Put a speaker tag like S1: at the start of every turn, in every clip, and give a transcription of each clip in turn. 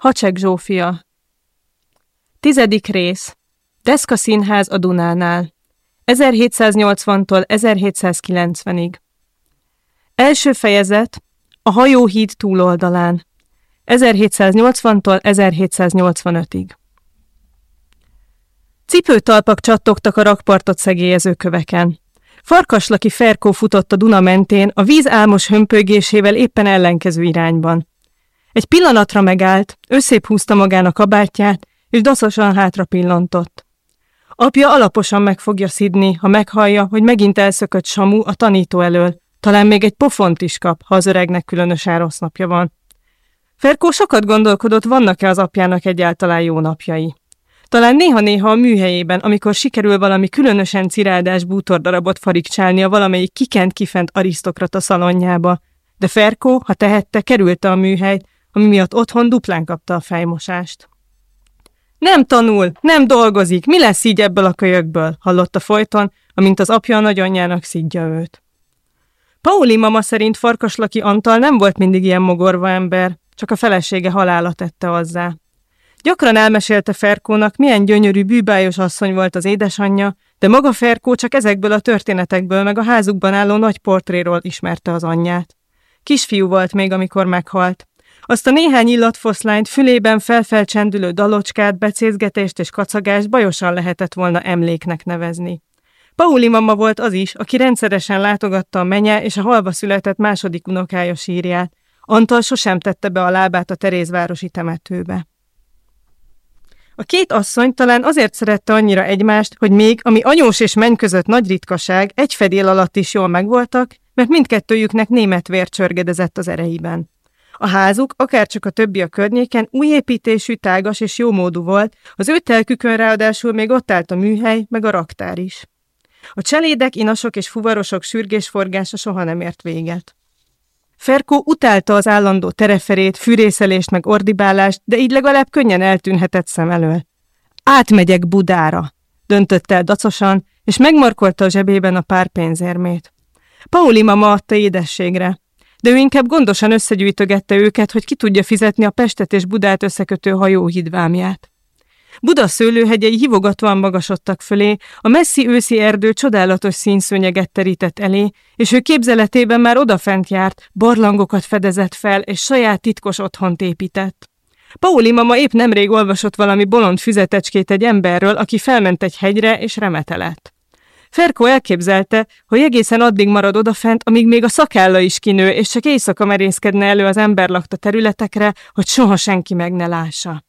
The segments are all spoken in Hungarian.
S1: Hacsek Zsófia. Tizedik rész. Deszka Színház a Dunánál. 1780-tól 1790-ig Első fejezet A hajóhíd túloldalán. 1780-tól 1785-ig Cipőtalpak csattogtak a rakpartot szegélyező köveken. Farkaslaki Ferkó futott a Duna mentén, a víz álmos hömpögésével éppen ellenkező irányban. Egy pillanatra megállt, összép húzta magának kabátját, és daszosan hátra pillantott. Apja alaposan meg fogja szidni, ha meghallja, hogy megint elszökött Samu a tanító elől. Talán még egy pofont is kap, ha az öregnek különösen rossz napja van. Ferkó sokat gondolkodott, vannak-e az apjának egyáltalán jó napjai. Talán néha-néha a műhelyében, amikor sikerül valami különösen cirádás bútordarabot farigcsálni a valamelyik kikent kifent arisztokrata szalonjába, de Ferkó, ha tehette, kerülte a műhelyt, ami miatt otthon duplán kapta a fejmosást. Nem tanul, nem dolgozik, mi lesz így ebből a kölyökből, hallotta folyton, amint az apja a nagyanyjának szidja őt. Pauli mama szerint Farkaslaki Antal nem volt mindig ilyen mogorva ember, csak a felesége halála tette hozzá. Gyakran elmesélte Ferkónak, milyen gyönyörű, bűbájos asszony volt az édesanyja, de maga Ferkó csak ezekből a történetekből meg a házukban álló nagy portréról ismerte az anyját. Kisfiú volt még, amikor meghalt. Azt a néhány illatfoszlányt, fülében felfelcsendülő dalocskát, becézgetést és kacagást bajosan lehetett volna emléknek nevezni. Pauli mama volt az is, aki rendszeresen látogatta a menye és a halva született második unokája sírját. Antal sosem tette be a lábát a Terézvárosi temetőbe. A két asszony talán azért szerette annyira egymást, hogy még, ami anyós és menny között nagy ritkaság, egy fedél alatt is jól megvoltak, mert mindkettőjüknek német vér csörgedezett az ereiben. A házuk, akárcsak a többi a környéken, új építésű, tágas és jómódú volt, az ő telkükön ráadásul még ott állt a műhely, meg a raktár is. A cselédek, inasok és fuvarosok sürgésforgása soha nem ért véget. Ferkó utálta az állandó tereferét, fűrészelést meg ordibálást, de így legalább könnyen eltűnhetett szem elől. Átmegyek Budára, döntötte el dacosan, és megmarkolta a zsebében a pár pénzérmét. Pauli mama adta édességre, de ő inkább gondosan összegyűjtögette őket, hogy ki tudja fizetni a Pestet és Budát összekötő hajóhídvámját. Buda szőlőhegyei hivogatóan magasodtak fölé, a messzi őszi erdő csodálatos színszőnyeget terített elé, és ő képzeletében már odafent járt, barlangokat fedezett fel, és saját titkos otthont épített. Pauli mama épp nemrég olvasott valami bolond füzetecskét egy emberről, aki felment egy hegyre és remetelett. Ferko elképzelte, hogy egészen addig marad odafent, amíg még a szakálla is kinő, és csak éjszaka merészkedne elő az lakta területekre, hogy soha senki meg ne lássa.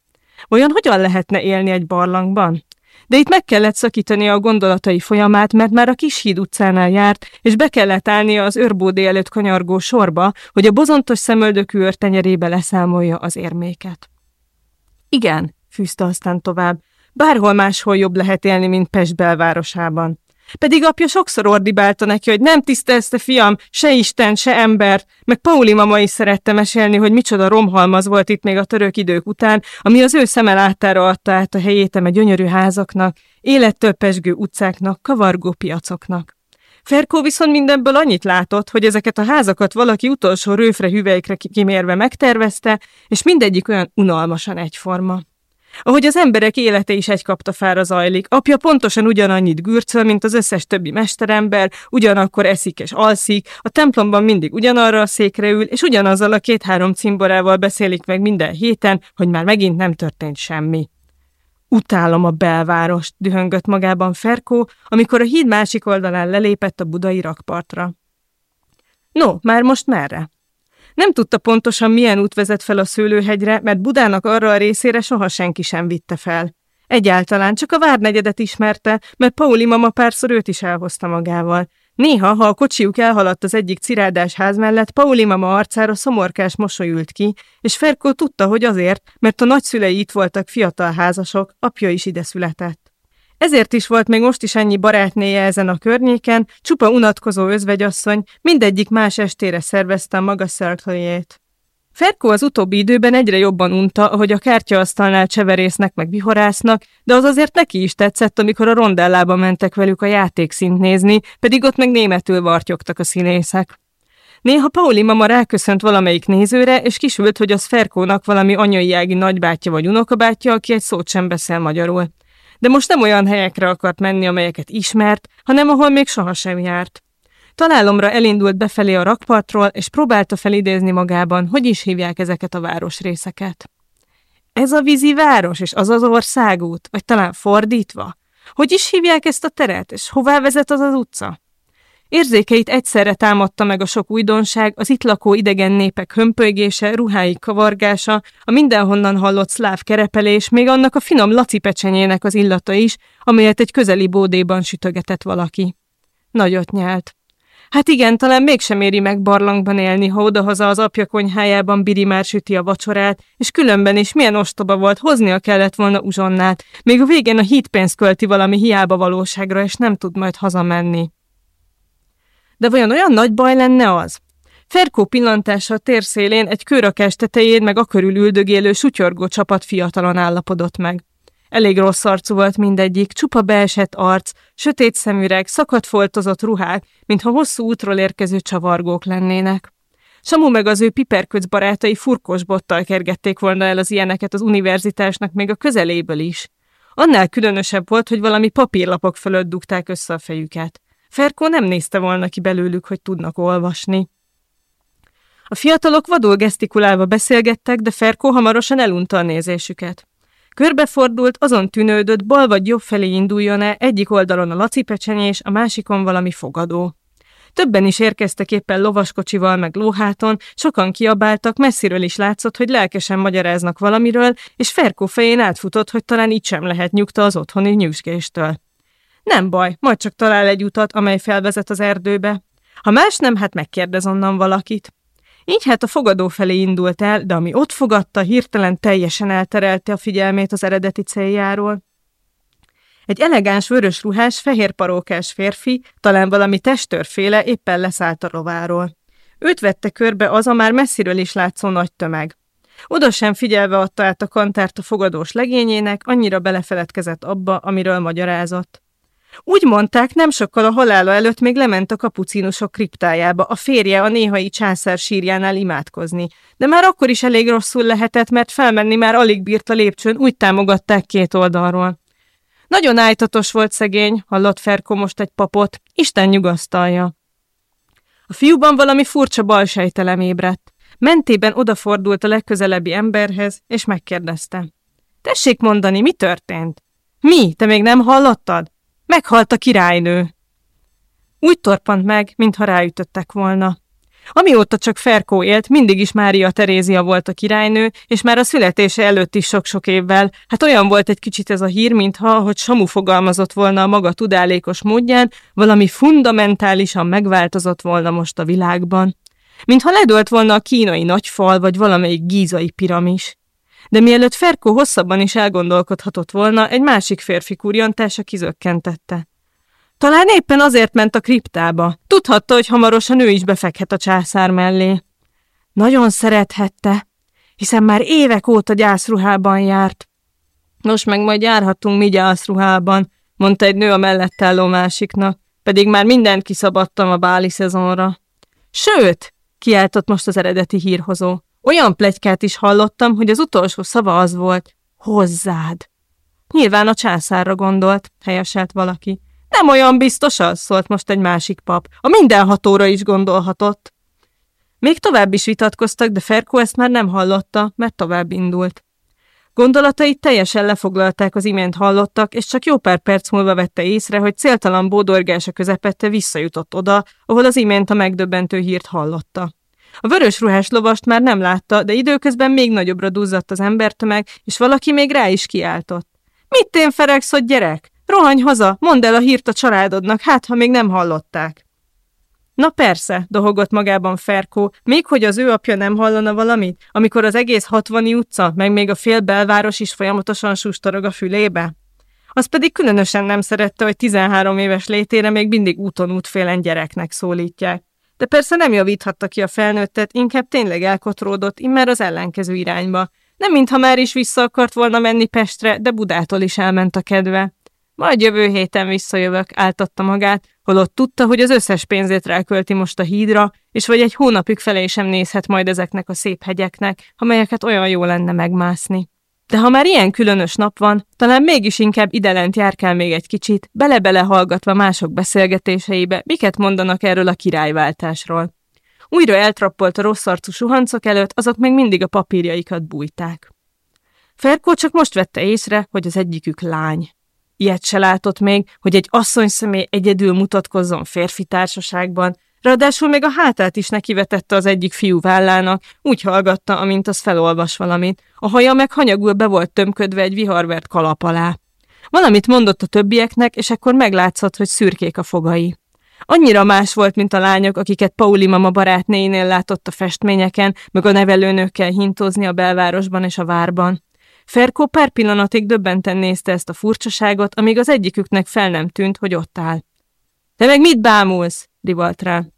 S1: Olyan hogyan lehetne élni egy barlangban? De itt meg kellett szakítani a gondolatai folyamát, mert már a kis híd utcánál járt, és be kellett állnia az őrbódé előtt kanyargó sorba, hogy a bozontos szemöldökű őrtenyerébe leszámolja az érméket. Igen, fűzte aztán tovább, bárhol máshol jobb lehet élni, mint Pest belvárosában. Pedig apja sokszor ordibálta neki, hogy nem tisztelszte fiam, se Isten, se ember, meg Pauli mama is szerette mesélni, hogy micsoda romhalmaz volt itt még a török idők után, ami az ő szeme láttára adta át a helyét a gyönyörű házaknak, élettől pesgő utcáknak, kavargó piacoknak. Ferkó viszont mindenből annyit látott, hogy ezeket a házakat valaki utolsó rőfre hüvelykre kimérve megtervezte, és mindegyik olyan unalmasan egyforma. Ahogy az emberek élete is egy kaptafára zajlik, apja pontosan ugyanannyit gürcöl, mint az összes többi mesterember, ugyanakkor eszik és alszik, a templomban mindig ugyanarra a székre ül, és ugyanazzal a két-három cimborával beszélik meg minden héten, hogy már megint nem történt semmi. Utálom a belvárost, dühöngött magában Ferkó, amikor a híd másik oldalán lelépett a budai rakpartra. No, már most merre? Nem tudta pontosan, milyen út vezet fel a szőlőhegyre, mert Budának arra a részére soha senki sem vitte fel. Egyáltalán csak a várnegyedet ismerte, mert Pauli mama párszor őt is elhozta magával. Néha, ha a kocsiuk elhaladt az egyik cirádás ház mellett, Pauli mama arcára szomorkás mosolyült ki, és Ferkó tudta, hogy azért, mert a nagyszülei itt voltak fiatal házasok, apja is ide született. Ezért is volt még most is ennyi barátnéje ezen a környéken, csupa unatkozó özvegyasszony, mindegyik más estére szervezte a maga szerkléjét. Ferkó az utóbbi időben egyre jobban unta, ahogy a kártyaasztalnál cseverésznek meg vihorásznak, de az azért neki is tetszett, amikor a rondellába mentek velük a játékszint nézni, pedig ott meg németül vartyogtak a színészek. Néha Pauli mama ráköszönt valamelyik nézőre, és kisült, hogy az Ferkónak valami anyai ági nagybátyja vagy unokabátyja, aki egy szót sem beszél magyarul. De most nem olyan helyekre akart menni, amelyeket ismert, hanem ahol még sohasem járt. Találomra elindult befelé a rakpartról, és próbálta felidézni magában, hogy is hívják ezeket a városrészeket. Ez a vízi város, és az az országút, vagy talán fordítva? Hogy is hívják ezt a teret, és hová vezet az az utca? Érzékeit egyszerre támadta meg a sok újdonság, az itt lakó idegen népek hömpölygése, ruháik kavargása, a mindenhonnan hallott szláv kerepelés, még annak a finom laci pecsenyének az illata is, amelyet egy közeli bódéban sütögetett valaki. Nagyot nyelt. Hát igen, talán mégsem éri meg barlangban élni, ha odahaza az apja konyhájában Biri már süti a vacsorát, és különben is milyen ostoba volt, hoznia kellett volna uzsonnát, még a végén a hídpénzt költi valami hiába valóságra, és nem tud majd hazamenni. De vajon olyan nagy baj lenne az? Ferkó pillantása a térszélén egy kőrakás tetején meg a körül üldögélő sutyorgó csapat fiatalon állapodott meg. Elég rossz arcú volt mindegyik, csupa beesett arc, sötét szemüreg, szakadt foltozott ruhák, mintha hosszú útról érkező csavargók lennének. Samu meg az ő piperköc barátai furkos bottal kergették volna el az ilyeneket az univerzitásnak még a közeléből is. Annál különösebb volt, hogy valami papírlapok fölött dugták össze a fejüket. Ferkó nem nézte volna ki belőlük, hogy tudnak olvasni. A fiatalok vadul gesztikulálva beszélgettek, de Ferkó hamarosan elunta a nézésüket. Körbefordult, azon tűnődött, bal vagy jobb felé induljon-e, egyik oldalon a Laci pecsenyés, a másikon valami fogadó. Többen is érkeztek éppen lovaskocsival meg lóháton, sokan kiabáltak, messziről is látszott, hogy lelkesen magyaráznak valamiről, és Ferkó fején átfutott, hogy talán így sem lehet nyugta az otthoni nyüzsgéstől. Nem baj, majd csak talál egy utat, amely felvezet az erdőbe. Ha más nem, hát megkérdez onnan valakit. Így hát a fogadó felé indult el, de ami ott fogadta, hirtelen teljesen elterelte a figyelmét az eredeti céljáról. Egy elegáns vörös ruhás, fehér parókás férfi, talán valami testőrféle éppen leszállt a rováról. Őt vette körbe az a már messziről is látszó nagy tömeg. Oda sem figyelve adta át a kantárt a fogadós legényének, annyira belefeledkezett abba, amiről magyarázott. Úgy mondták, nem sokkal a halála előtt még lement a kapucinusok kriptájába, a férje a néhai császár sírjánál imádkozni. De már akkor is elég rosszul lehetett, mert felmenni már alig bírt a lépcsőn, úgy támogatták két oldalról. Nagyon ájtatos volt szegény, hallott Ferko most egy papot, Isten nyugasztalja. A fiúban valami furcsa balsejtelem ébredt. Mentében odafordult a legközelebbi emberhez, és megkérdezte. Tessék mondani, mi történt? Mi? Te még nem hallottad? Meghalt a királynő. Úgy torpant meg, mintha ráütöttek volna. Amióta csak Ferkó élt, mindig is Mária Terézia volt a királynő, és már a születése előtt is sok-sok évvel. Hát olyan volt egy kicsit ez a hír, mintha, hogy Samu fogalmazott volna a maga tudálékos módján, valami fundamentálisan megváltozott volna most a világban. Mintha ledölt volna a kínai nagyfal, vagy valamelyik gízai piramis de mielőtt Ferkó hosszabban is elgondolkodhatott volna, egy másik férfi kurjantása kizökkentette. Talán éppen azért ment a kriptába. Tudhatta, hogy hamarosan ő is befekhet a császár mellé. Nagyon szerethette, hiszen már évek óta gyászruhában járt. Nos, meg majd járhatunk mi gyászruhában, mondta egy nő a mellett álló másiknak, pedig már mindent kiszabadtam a báli szezonra. Sőt, kiáltott most az eredeti hírhozó, olyan plegykát is hallottam, hogy az utolsó szava az volt, hozzád. Nyilván a császárra gondolt, helyeselt valaki. Nem olyan biztos az, szólt most egy másik pap. A mindenhatóra is gondolhatott. Még tovább is vitatkoztak, de Ferko ezt már nem hallotta, mert tovább indult. Gondolatait teljesen lefoglalták az imént hallottak, és csak jó pár perc múlva vette észre, hogy céltalan bódorgása közepette visszajutott oda, ahol az imént a megdöbbentő hírt hallotta. A vörös ruhás lovast már nem látta, de időközben még nagyobbra duzzadt az embertömeg, és valaki még rá is kiáltott. Mit én feregsz, hogy gyerek? Rohanj haza, mondd el a hírt a családodnak, hát ha még nem hallották. Na persze, dohogott magában Ferkó, még hogy az ő apja nem hallana valamit, amikor az egész hatvani utca, meg még a fél belváros is folyamatosan sustorog a fülébe. Az pedig különösen nem szerette, hogy 13 éves létére még mindig úton útfélen gyereknek szólítják de persze nem javíthatta ki a felnőttet, inkább tényleg elkotródott, immár az ellenkező irányba. Nem mintha már is vissza akart volna menni Pestre, de Budától is elment a kedve. Majd jövő héten visszajövök, áltatta magát, holott tudta, hogy az összes pénzét rákölti most a hídra, és vagy egy hónapig felé sem nézhet majd ezeknek a szép hegyeknek, amelyeket olyan jó lenne megmászni. De ha már ilyen különös nap van, talán mégis inkább idelent járkál még egy kicsit, bele-bele hallgatva mások beszélgetéseibe, miket mondanak erről a királyváltásról. Újra eltrappolt a rossz arcú suhancok előtt, azok még mindig a papírjaikat bújták. Ferkó csak most vette észre, hogy az egyikük lány. Ilyet se látott még, hogy egy asszony személy egyedül mutatkozzon férfi társaságban, ráadásul még a hátát is nekivetette az egyik fiú vállának, úgy hallgatta, amint az felolvas valamit. A haja meg hanyagul be volt tömködve egy viharvert kalap alá. Valamit mondott a többieknek, és ekkor meglátszott, hogy szürkék a fogai. Annyira más volt, mint a lányok, akiket Pauli mama barátnéinél látott a festményeken, meg a nevelőnőkkel hintózni a belvárosban és a várban. Ferkó pár pillanatig döbbenten nézte ezt a furcsaságot, amíg az egyiküknek fel nem tűnt, hogy ott áll. Te meg mit bámulsz? rivalt rá.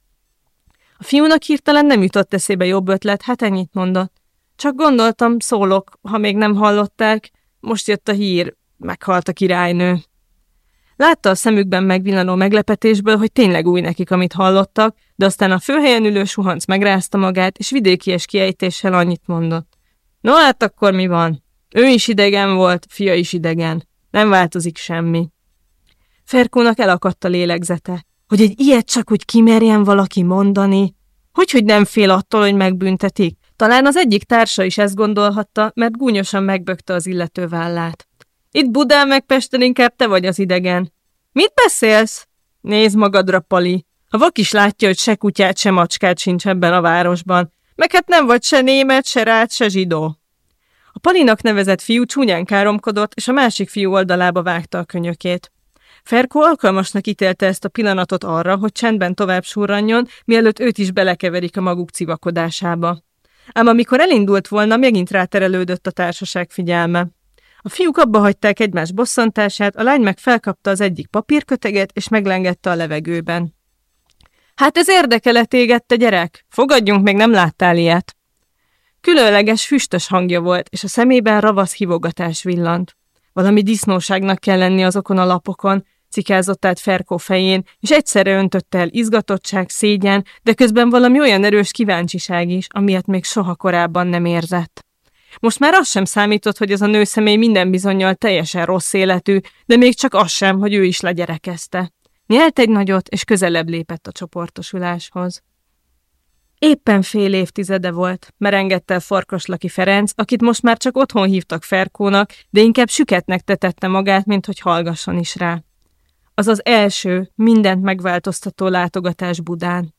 S1: A fiúnak hirtelen nem jutott eszébe jobb ötlet, hát ennyit mondott. Csak gondoltam, szólok, ha még nem hallották, most jött a hír, meghalt a királynő. Látta a szemükben megvillanó meglepetésből, hogy tényleg új nekik, amit hallottak, de aztán a főhelyen ülő suhanc megrázta magát, és vidékies kiejtéssel annyit mondott. No hát akkor mi van? Ő is idegen volt, fia is idegen. Nem változik semmi. Ferkónak elakadt a lélegzete, hogy egy ilyet csak úgy kimerjen valaki mondani. Hogy, hogy nem fél attól, hogy megbüntetik? Talán az egyik társa is ezt gondolhatta, mert gúnyosan megbökte az illető vállát. Itt Budán meg Pesten inkább te vagy az idegen. Mit beszélsz? Nézd magadra, Pali. A vak is látja, hogy se kutyát, se macskát sincs ebben a városban. Meg hát nem vagy se német, se rád, se zsidó. A Palinak nevezett fiú csúnyán káromkodott, és a másik fiú oldalába vágta a könyökét. Ferkó alkalmasnak ítélte ezt a pillanatot arra, hogy csendben tovább surranjon, mielőtt őt is belekeverik a maguk civakodásába. Ám amikor elindult volna, megint ráterelődött a társaság figyelme. A fiúk abba hagyták egymás bosszantását, a lány meg felkapta az egyik papírköteget, és meglengette a levegőben. Hát ez érdekele téged, te gyerek? Fogadjunk, még nem láttál ilyet. Különleges, füstös hangja volt, és a szemében ravasz hívogatás villant. Valami disznóságnak kell lenni azokon a lapokon, cikázott át Ferkó fején, és egyszerre öntötte el izgatottság, szégyen, de közben valami olyan erős kíváncsiság is, amilyet még soha korábban nem érzett. Most már az sem számított, hogy ez a nőszemély minden bizonyal teljesen rossz életű, de még csak az sem, hogy ő is legyerekezte. Nyelt egy nagyot, és közelebb lépett a csoportosuláshoz. Éppen fél évtizede volt, merengette Farkaslaki Ferenc, akit most már csak otthon hívtak Ferkónak, de inkább süketnek tetette magát, mint hogy hallgasson is rá. Az az első, mindent megváltoztató látogatás Budán.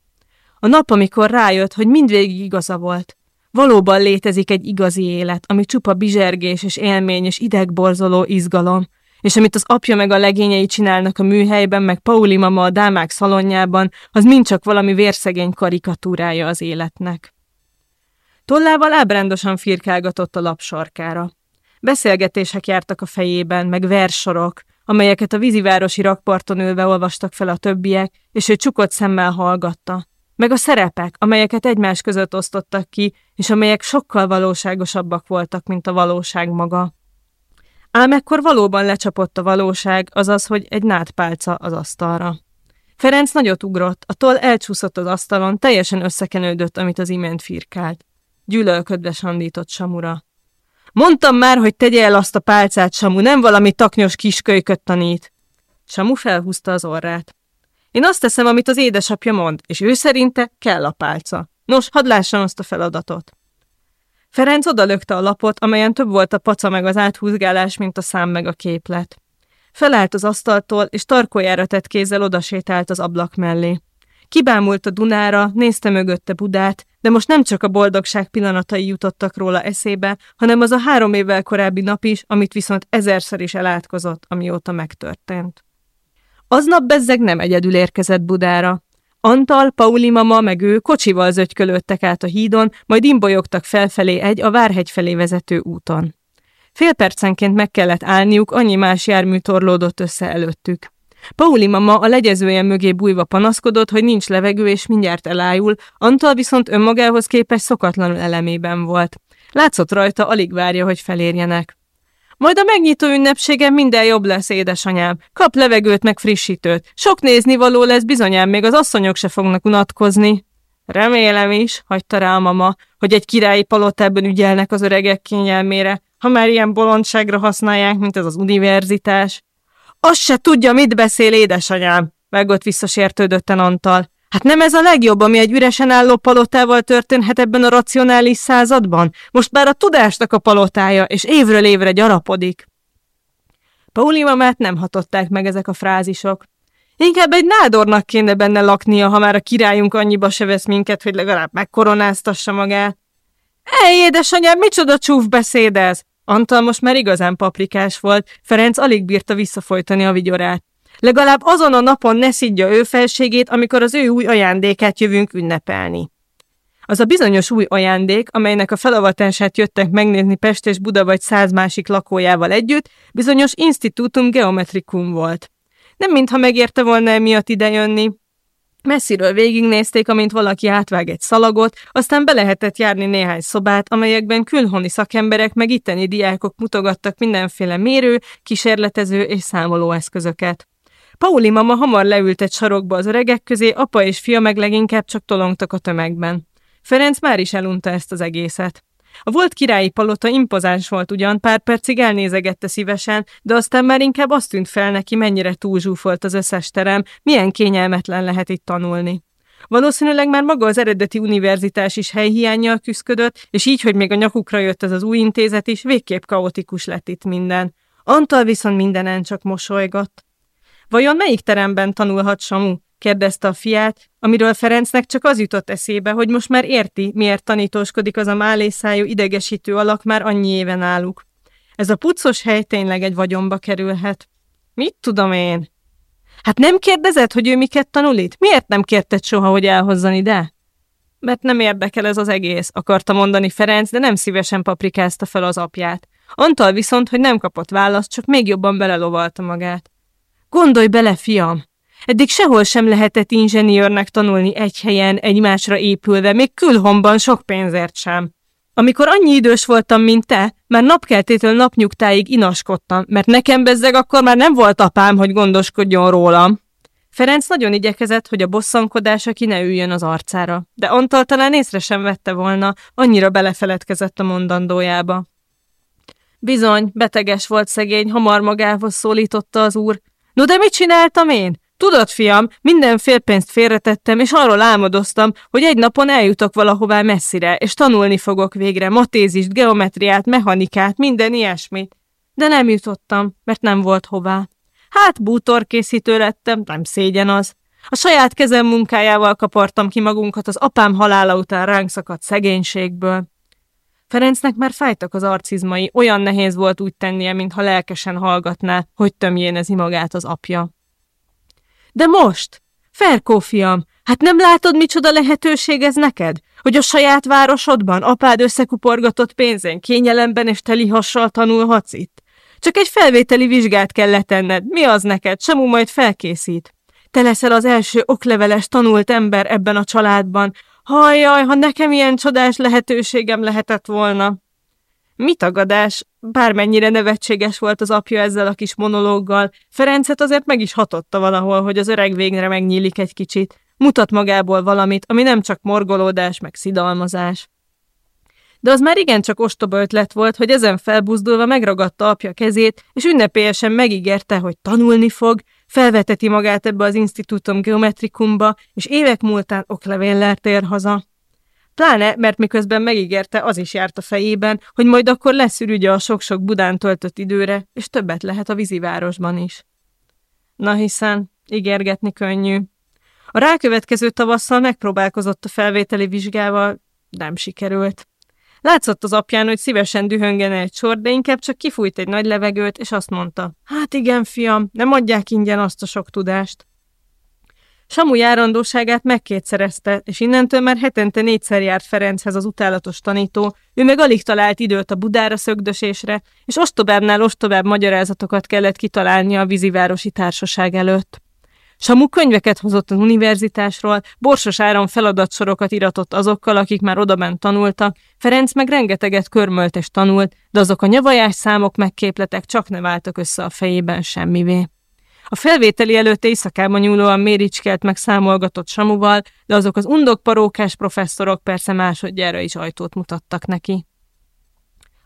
S1: A nap, amikor rájött, hogy mindvégig igaza volt. Valóban létezik egy igazi élet, ami csupa bizsergés és élmény és idegborzoló izgalom, és amit az apja meg a legényei csinálnak a műhelyben, meg Pauli mama a dámák szalonjában, az mind csak valami vérszegény karikatúrája az életnek. Tollával ábrándosan firkálgatott a lap sarkára. Beszélgetések jártak a fejében, meg versorok, amelyeket a vízivárosi rakparton ülve olvastak fel a többiek, és ő csukott szemmel hallgatta. Meg a szerepek, amelyeket egymás között osztottak ki, és amelyek sokkal valóságosabbak voltak, mint a valóság maga. Ám ekkor valóban lecsapott a valóság, azaz, hogy egy nádpálca az asztalra. Ferenc nagyot ugrott, a toll elcsúszott az asztalon, teljesen összekenődött, amit az imént firkált. Gyűlölködve sandított Samura. Mondtam már, hogy tegye el azt a pálcát, Samu, nem valami taknyos kiskölyköt tanít. Samu felhúzta az orrát. Én azt teszem, amit az édesapja mond, és ő szerinte kell a pálca. Nos, hadd lássam azt a feladatot. Ferenc odalökte a lapot, amelyen több volt a paca meg az áthúzgálás, mint a szám meg a képlet. Felállt az asztaltól, és tarkójára tett kézzel odasétált az ablak mellé. Kibámult a Dunára, nézte mögötte Budát, de most nem csak a boldogság pillanatai jutottak róla eszébe, hanem az a három évvel korábbi nap is, amit viszont ezerszer is elátkozott, amióta megtörtént. Aznap bezzeg nem egyedül érkezett Budára. Antal, Pauli mama meg ő kocsival zögykölődtek át a hídon, majd imbolyogtak felfelé egy a Várhegy felé vezető úton. Fél percenként meg kellett állniuk, annyi más jármű torlódott össze előttük. Pauli mama a legyezője mögé bújva panaszkodott, hogy nincs levegő és mindjárt elájul, Antal viszont önmagához képest szokatlanul elemében volt. Látszott rajta, alig várja, hogy felérjenek. Majd a megnyitó ünnepségen minden jobb lesz, édesanyám. Kap levegőt meg frissítőt. Sok néznivaló lesz bizonyám, még az asszonyok se fognak unatkozni. Remélem is, hagyta rá a mama, hogy egy királyi palotában ügyelnek az öregek kényelmére, ha már ilyen bolondságra használják, mint ez az univerzitás. Azt se tudja, mit beszél édesanyám, vágott visszasértődötten Antal. Hát nem ez a legjobb, ami egy üresen álló palotával történhet ebben a racionális században? Most már a tudásnak a palotája, és évről évre gyarapodik. Pauli mamát nem hatották meg ezek a frázisok. Inkább egy nádornak kéne benne laknia, ha már a királyunk annyiba se vesz minket, hogy legalább megkoronáztassa magát. Ej, édesanyám, micsoda csúf beszéd ez! Antal most már igazán paprikás volt, Ferenc alig bírta visszafolytani a vigyorát. Legalább azon a napon ne szidja ő felségét, amikor az ő új ajándékát jövünk ünnepelni. Az a bizonyos új ajándék, amelynek a felavatását jöttek megnézni Pest és Buda vagy száz másik lakójával együtt, bizonyos Institutum Geometricum volt. Nem mintha megérte volna emiatt idejönni. Messziről végignézték, amint valaki átvág egy szalagot, aztán be lehetett járni néhány szobát, amelyekben külhoni szakemberek meg itteni diákok mutogattak mindenféle mérő, kísérletező és számoló eszközöket. Pauli mama hamar leült egy sarokba az öregek közé, apa és fia meg leginkább csak tolongtak a tömegben. Ferenc már is elunta ezt az egészet. A volt királyi palota impozáns volt ugyan, pár percig elnézegette szívesen, de aztán már inkább azt tűnt fel neki, mennyire túlzsúfolt az összes terem, milyen kényelmetlen lehet itt tanulni. Valószínűleg már maga az eredeti univerzitás is helyhiányjal küzdött, és így, hogy még a nyakukra jött ez az új intézet is, végképp kaotikus lett itt minden. Antal viszont mindenen csak mosolygott. Vajon melyik teremben tanulhat Samu? Kérdezte a fiát, amiről Ferencnek csak az jutott eszébe, hogy most már érti, miért tanítóskodik az a málészájú idegesítő alak már annyi éven álluk. Ez a puccos hely tényleg egy vagyonba kerülhet. Mit tudom én? Hát nem kérdezed, hogy ő miket tanul itt? Miért nem kérted soha, hogy elhozzon ide? Mert nem érdekel ez az egész, akarta mondani Ferenc, de nem szívesen paprikázta fel az apját. Antal viszont, hogy nem kapott választ, csak még jobban belelovalta magát. Gondolj bele, fiam! Eddig sehol sem lehetett inzseniőrnek tanulni egy helyen, egymásra épülve, még külhomban sok pénzért sem. Amikor annyi idős voltam, mint te, már napkeltétől napnyugtáig inaskodtam, mert nekem bezzeg akkor már nem volt apám, hogy gondoskodjon rólam. Ferenc nagyon igyekezett, hogy a bosszankodása ki ne üljön az arcára, de Antal talán észre sem vette volna, annyira belefeledkezett a mondandójába. Bizony, beteges volt szegény, hamar magához szólította az úr. No de mit csináltam én? Tudod, fiam, minden félpénzt félretettem, és arról álmodoztam, hogy egy napon eljutok valahová messzire, és tanulni fogok végre matézist, geometriát, mechanikát, minden ilyesmit. De nem jutottam, mert nem volt hová. Hát bútorkészítő lettem, nem szégyen az. A saját kezem munkájával kapartam ki magunkat az apám halála után ránk szakadt szegénységből. Ferencnek már fájtak az arcizmai, olyan nehéz volt úgy tennie, mintha lelkesen hallgatná, hogy tömjénezi magát az apja. De most? Ferkó fiam, hát nem látod, micsoda lehetőség ez neked? Hogy a saját városodban apád összekuporgatott pénzén, kényelemben és teli hassal tanulhatsz itt? Csak egy felvételi vizsgát kell letenned, mi az neked, Samu majd felkészít. Te leszel az első okleveles tanult ember ebben a családban. Hajjaj, ha nekem ilyen csodás lehetőségem lehetett volna. Mi tagadás? Bármennyire nevetséges volt az apja ezzel a kis monológgal, Ferencet azért meg is hatotta valahol, hogy az öreg végre megnyílik egy kicsit. Mutat magából valamit, ami nem csak morgolódás, meg szidalmazás. De az már igencsak ostoba ötlet volt, hogy ezen felbuzdulva megragadta apja kezét, és ünnepélyesen megígérte, hogy tanulni fog, felveteti magát ebbe az Institutum Geometrikumba, és évek múltán oklevéllel tér haza. Pláne, mert miközben megígérte, az is járt a fejében, hogy majd akkor lesz ürügye a sok-sok Budán töltött időre, és többet lehet a vízivárosban is. Na hiszen, ígérgetni könnyű. A rákövetkező tavasszal megpróbálkozott a felvételi vizsgával, nem sikerült. Látszott az apján, hogy szívesen dühöngene egy sor, de inkább csak kifújt egy nagy levegőt, és azt mondta, hát igen, fiam, nem adják ingyen azt a sok tudást. Samu járandóságát megkétszerezte, és innentől már hetente négyszer járt Ferenchez az utálatos tanító, ő meg alig talált időt a Budára szögdösésre, és ostobábbnál ostobább magyarázatokat kellett kitalálni a vízivárosi társaság előtt. Samu könyveket hozott az univerzitásról, borsos áram feladatsorokat iratott azokkal, akik már odabent tanultak, Ferenc meg rengeteget körmölt és tanult, de azok a nyavajás számok megképletek csak ne váltak össze a fejében semmivé. A felvételi előtt éjszakában nyúlóan méricskelt meg számolgatott Samuval, de azok az undok parókás professzorok persze másodjára is ajtót mutattak neki.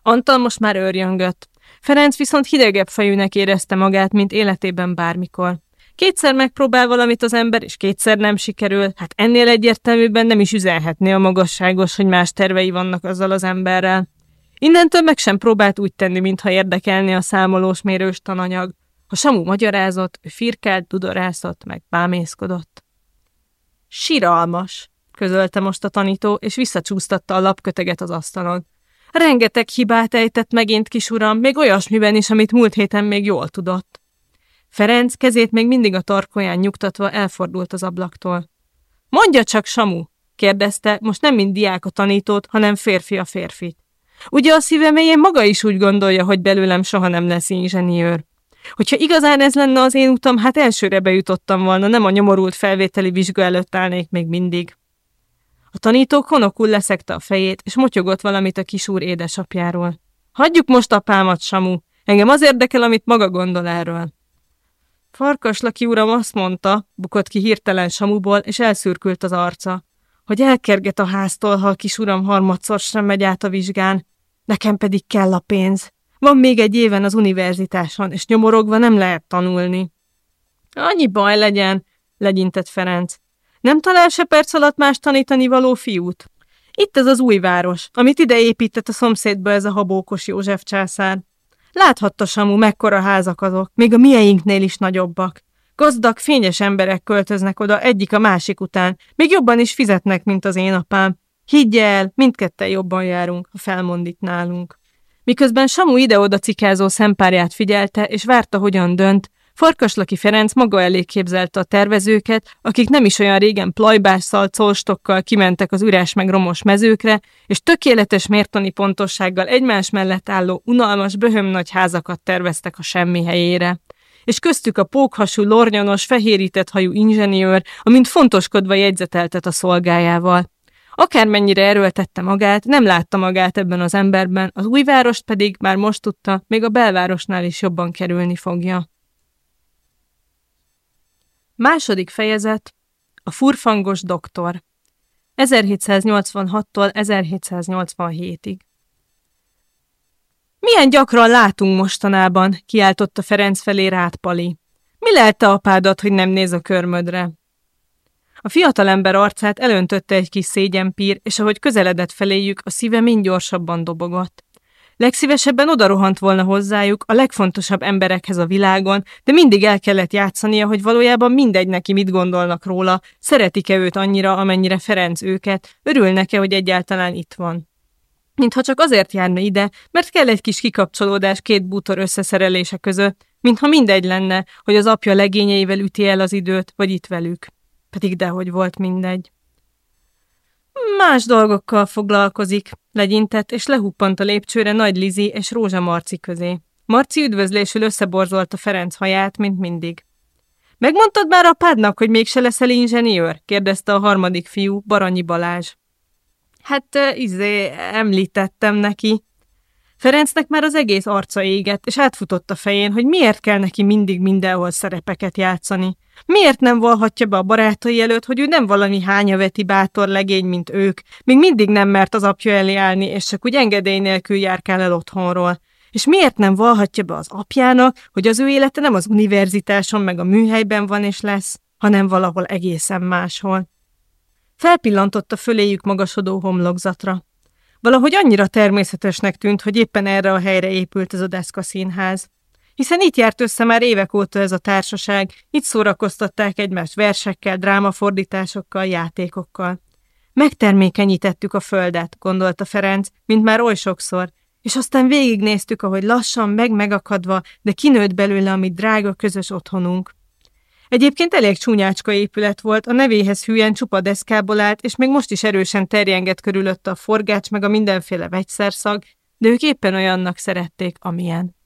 S1: Antal most már őrjöngött. Ferenc viszont hidegebb fejűnek érezte magát, mint életében bármikor. Kétszer megpróbál valamit az ember, és kétszer nem sikerül, hát ennél egyértelműbben nem is üzenhetné a magasságos, hogy más tervei vannak azzal az emberrel. Innentől meg sem próbált úgy tenni, mintha érdekelni a számolós mérős tananyag. Ha Samu magyarázott, ő firkált, dudorászott, meg bámészkodott. Siralmas, közölte most a tanító, és visszacsúsztatta a lapköteget az asztalon. Rengeteg hibát ejtett megint, kis uram, még olyasmiben is, amit múlt héten még jól tudott. Ferenc kezét még mindig a tarkóján nyugtatva elfordult az ablaktól. Mondja csak, Samu, kérdezte, most nem mind diák a tanítót, hanem férfi a férfit. Ugye a szíve mélyén maga is úgy gondolja, hogy belőlem soha nem lesz inzseniőr. Hogyha igazán ez lenne az én utam, hát elsőre bejutottam volna, nem a nyomorult felvételi vizsga előtt állnék még mindig. A tanító konokul leszekte a fejét, és motyogott valamit a kisúr édesapjáról. Hagyjuk most apámat, Samu. Engem az érdekel, amit maga gondol erről. Farkas Laki uram azt mondta, bukott ki hirtelen Samuból, és elszürkült az arca, hogy elkerget a háztól, ha a kis harmadszor sem megy át a vizsgán. Nekem pedig kell a pénz. Van még egy éven az univerzitáson, és nyomorogva nem lehet tanulni. Annyi baj legyen, legyintett Ferenc. Nem talál se perc alatt más tanítani való fiút? Itt ez az új város, amit ide épített a szomszédba ez a habókos József császár. Láthatta Samu, mekkora házak azok, még a mieinknél is nagyobbak. Gazdag, fényes emberek költöznek oda egyik a másik után, még jobban is fizetnek, mint az én apám. Higgye el, mindketten jobban járunk, ha felmond itt nálunk. Miközben Samu ide-oda cikázó szempárját figyelte, és várta, hogyan dönt, Farkaslaki Ferenc maga elé képzelte a tervezőket, akik nem is olyan régen plajbásszal, colstokkal kimentek az üres meg romos mezőkre, és tökéletes mértani pontossággal egymás mellett álló, unalmas, böhöm nagy házakat terveztek a semmi helyére. És köztük a pókhasú, lornyonos, fehérített hajú inzseniőr, amint fontoskodva jegyzeteltet a szolgájával. Akármennyire erőltette magát, nem látta magát ebben az emberben, az újvárost pedig, már most tudta, még a belvárosnál is jobban kerülni fogja. Második fejezet A furfangos doktor 1786-tól 1787-ig Milyen gyakran látunk mostanában, kiáltotta Ferenc felé Rátpali. Mi lelte apádat, hogy nem néz a körmödre? A fiatalember arcát elöntötte egy kis szégyenpír, és ahogy közeledett feléjük, a szíve mind gyorsabban dobogott. Legszívesebben odarohant volna hozzájuk, a legfontosabb emberekhez a világon, de mindig el kellett játszania, hogy valójában mindegy neki mit gondolnak róla, szeretik-e őt annyira, amennyire Ferenc őket, örülnek-e, hogy egyáltalán itt van. Mintha csak azért járna ide, mert kell egy kis kikapcsolódás két bútor összeszerelése között, mintha mindegy lenne, hogy az apja legényeivel üti el az időt, vagy itt velük. Pedig dehogy volt mindegy. Más dolgokkal foglalkozik, legyintett, és lehuppant a lépcsőre Nagy Lizi és Rózsa Marci közé. Marci üdvözlésül összeborzolta Ferenc haját, mint mindig. Megmondtad már apádnak, hogy mégse leszel inzseniőr? kérdezte a harmadik fiú, Baranyi Balázs. Hát, izé, említettem neki, Ferencnek már az egész arca égett, és átfutott a fején, hogy miért kell neki mindig mindenhol szerepeket játszani. Miért nem valhatja be a barátai előtt, hogy ő nem valami hányaveti bátor legény, mint ők, még mindig nem mert az apja elé állni, és csak úgy engedély nélkül járkál el otthonról. És miért nem valhatja be az apjának, hogy az ő élete nem az univerzitáson meg a műhelyben van és lesz, hanem valahol egészen máshol. Felpillantott a föléjük magasodó homlokzatra. Valahogy annyira természetesnek tűnt, hogy éppen erre a helyre épült ez a deszka színház. Hiszen itt járt össze már évek óta ez a társaság, itt szórakoztatták egymást versekkel, drámafordításokkal, játékokkal. Megtermékenyítettük a földet, gondolta Ferenc, mint már oly sokszor, és aztán végignéztük, ahogy lassan, meg-megakadva, de kinőtt belőle, ami drága közös otthonunk. Egyébként elég csúnyácska épület volt, a nevéhez hülyen csupa deszkából állt, és még most is erősen terjengett körülötte a forgács meg a mindenféle vegyszerszag, de ők éppen olyannak szerették, amilyen.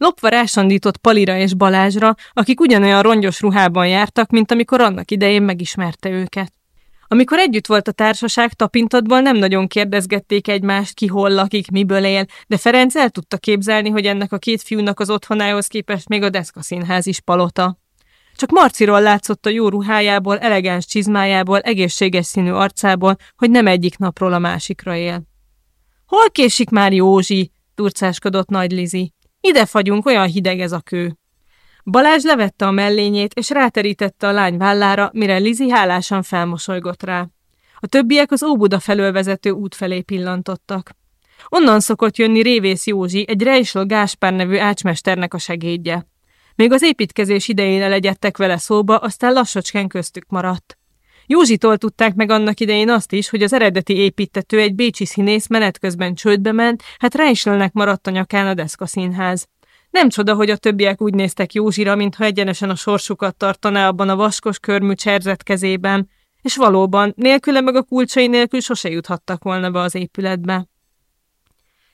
S1: Lopva rásandított Palira és Balázsra, akik ugyanolyan rongyos ruhában jártak, mint amikor annak idején megismerte őket. Amikor együtt volt a társaság, tapintatból nem nagyon kérdezgették egymást, ki hol lakik, miből él, de Ferenc el tudta képzelni, hogy ennek a két fiúnak az otthonához képest még a deszkaszínház is palota. Csak Marciról látszott a jó ruhájából, elegáns csizmájából, egészséges színű arcából, hogy nem egyik napról a másikra él. Hol késik már Józsi? turcáskodott nagy Lizi. Ide fagyunk, olyan hideg ez a kő. Balázs levette a mellényét, és ráterítette a lány vállára, mire Lizi hálásan felmosolygott rá. A többiek az Óbuda felől vezető út felé pillantottak. Onnan szokott jönni Révész Józsi, egy Reisl Gáspár nevű ácsmesternek a segédje. Még az építkezés idején elegyedtek vele szóba, aztán lassacskán köztük maradt. Józsitól tudták meg annak idején azt is, hogy az eredeti építető egy bécsi színész menet közben csődbe ment, hát Reislnek maradt a nyakán a deszka színház. Nem csoda, hogy a többiek úgy néztek Józsira, mintha egyenesen a sorsukat tartaná abban a vaskos körmű cserzett kezében, és valóban, nélküle meg a kulcsai nélkül sose juthattak volna be az épületbe.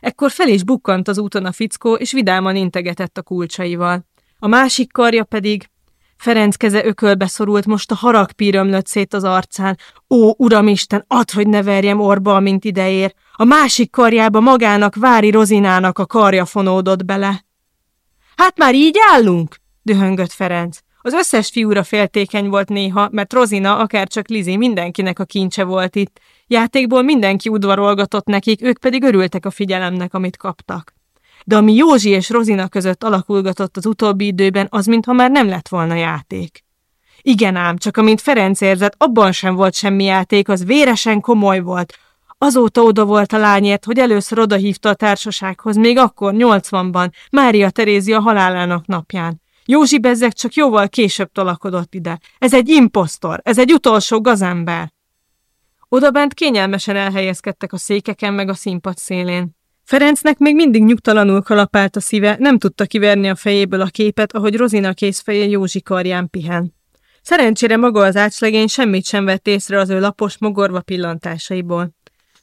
S1: Ekkor fel is bukkant az úton a fickó, és vidáman integetett a kulcsaival. A másik karja pedig... Ferenc keze ökölbe szorult, most a haragpír ömlött szét az arcán. Ó, uramisten, add, hogy ne verjem orba, mint ideér. A másik karjába magának, Vári Rozinának a karja fonódott bele. Hát már így állunk? dühöngött Ferenc. Az összes fiúra féltékeny volt néha, mert Rozina, akár csak Lizi mindenkinek a kincse volt itt. Játékból mindenki udvarolgatott nekik, ők pedig örültek a figyelemnek, amit kaptak. De ami Józsi és Rozina között alakulgatott az utóbbi időben, az mintha már nem lett volna játék. Igen ám, csak amint Ferenc érzett, abban sem volt semmi játék, az véresen komoly volt, Azóta oda volt a lányért, hogy először odahívta a társasághoz, még akkor, nyolcvanban, Mária Terézia halálának napján. Józsi bezzeg csak jóval később tolakodott ide. Ez egy imposztor, ez egy utolsó gazember. Odabent kényelmesen elhelyezkedtek a székeken meg a színpad szélén. Ferencnek még mindig nyugtalanul kalapált a szíve, nem tudta kiverni a fejéből a képet, ahogy Rozina készfeje Józsi karján pihen. Szerencsére maga az ácslegény semmit sem vett észre az ő lapos, mogorva pillantásaiból.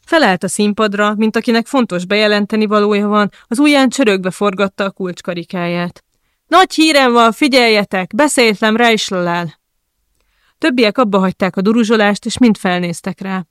S1: Felállt a színpadra, mint akinek fontos bejelenteni valója van, az ujján csörögbe forgatta a kulcskarikáját. Nagy hírem van, figyeljetek, beszéltem Reislel. Többiek abba hagyták a duruzsolást, és mind felnéztek rá.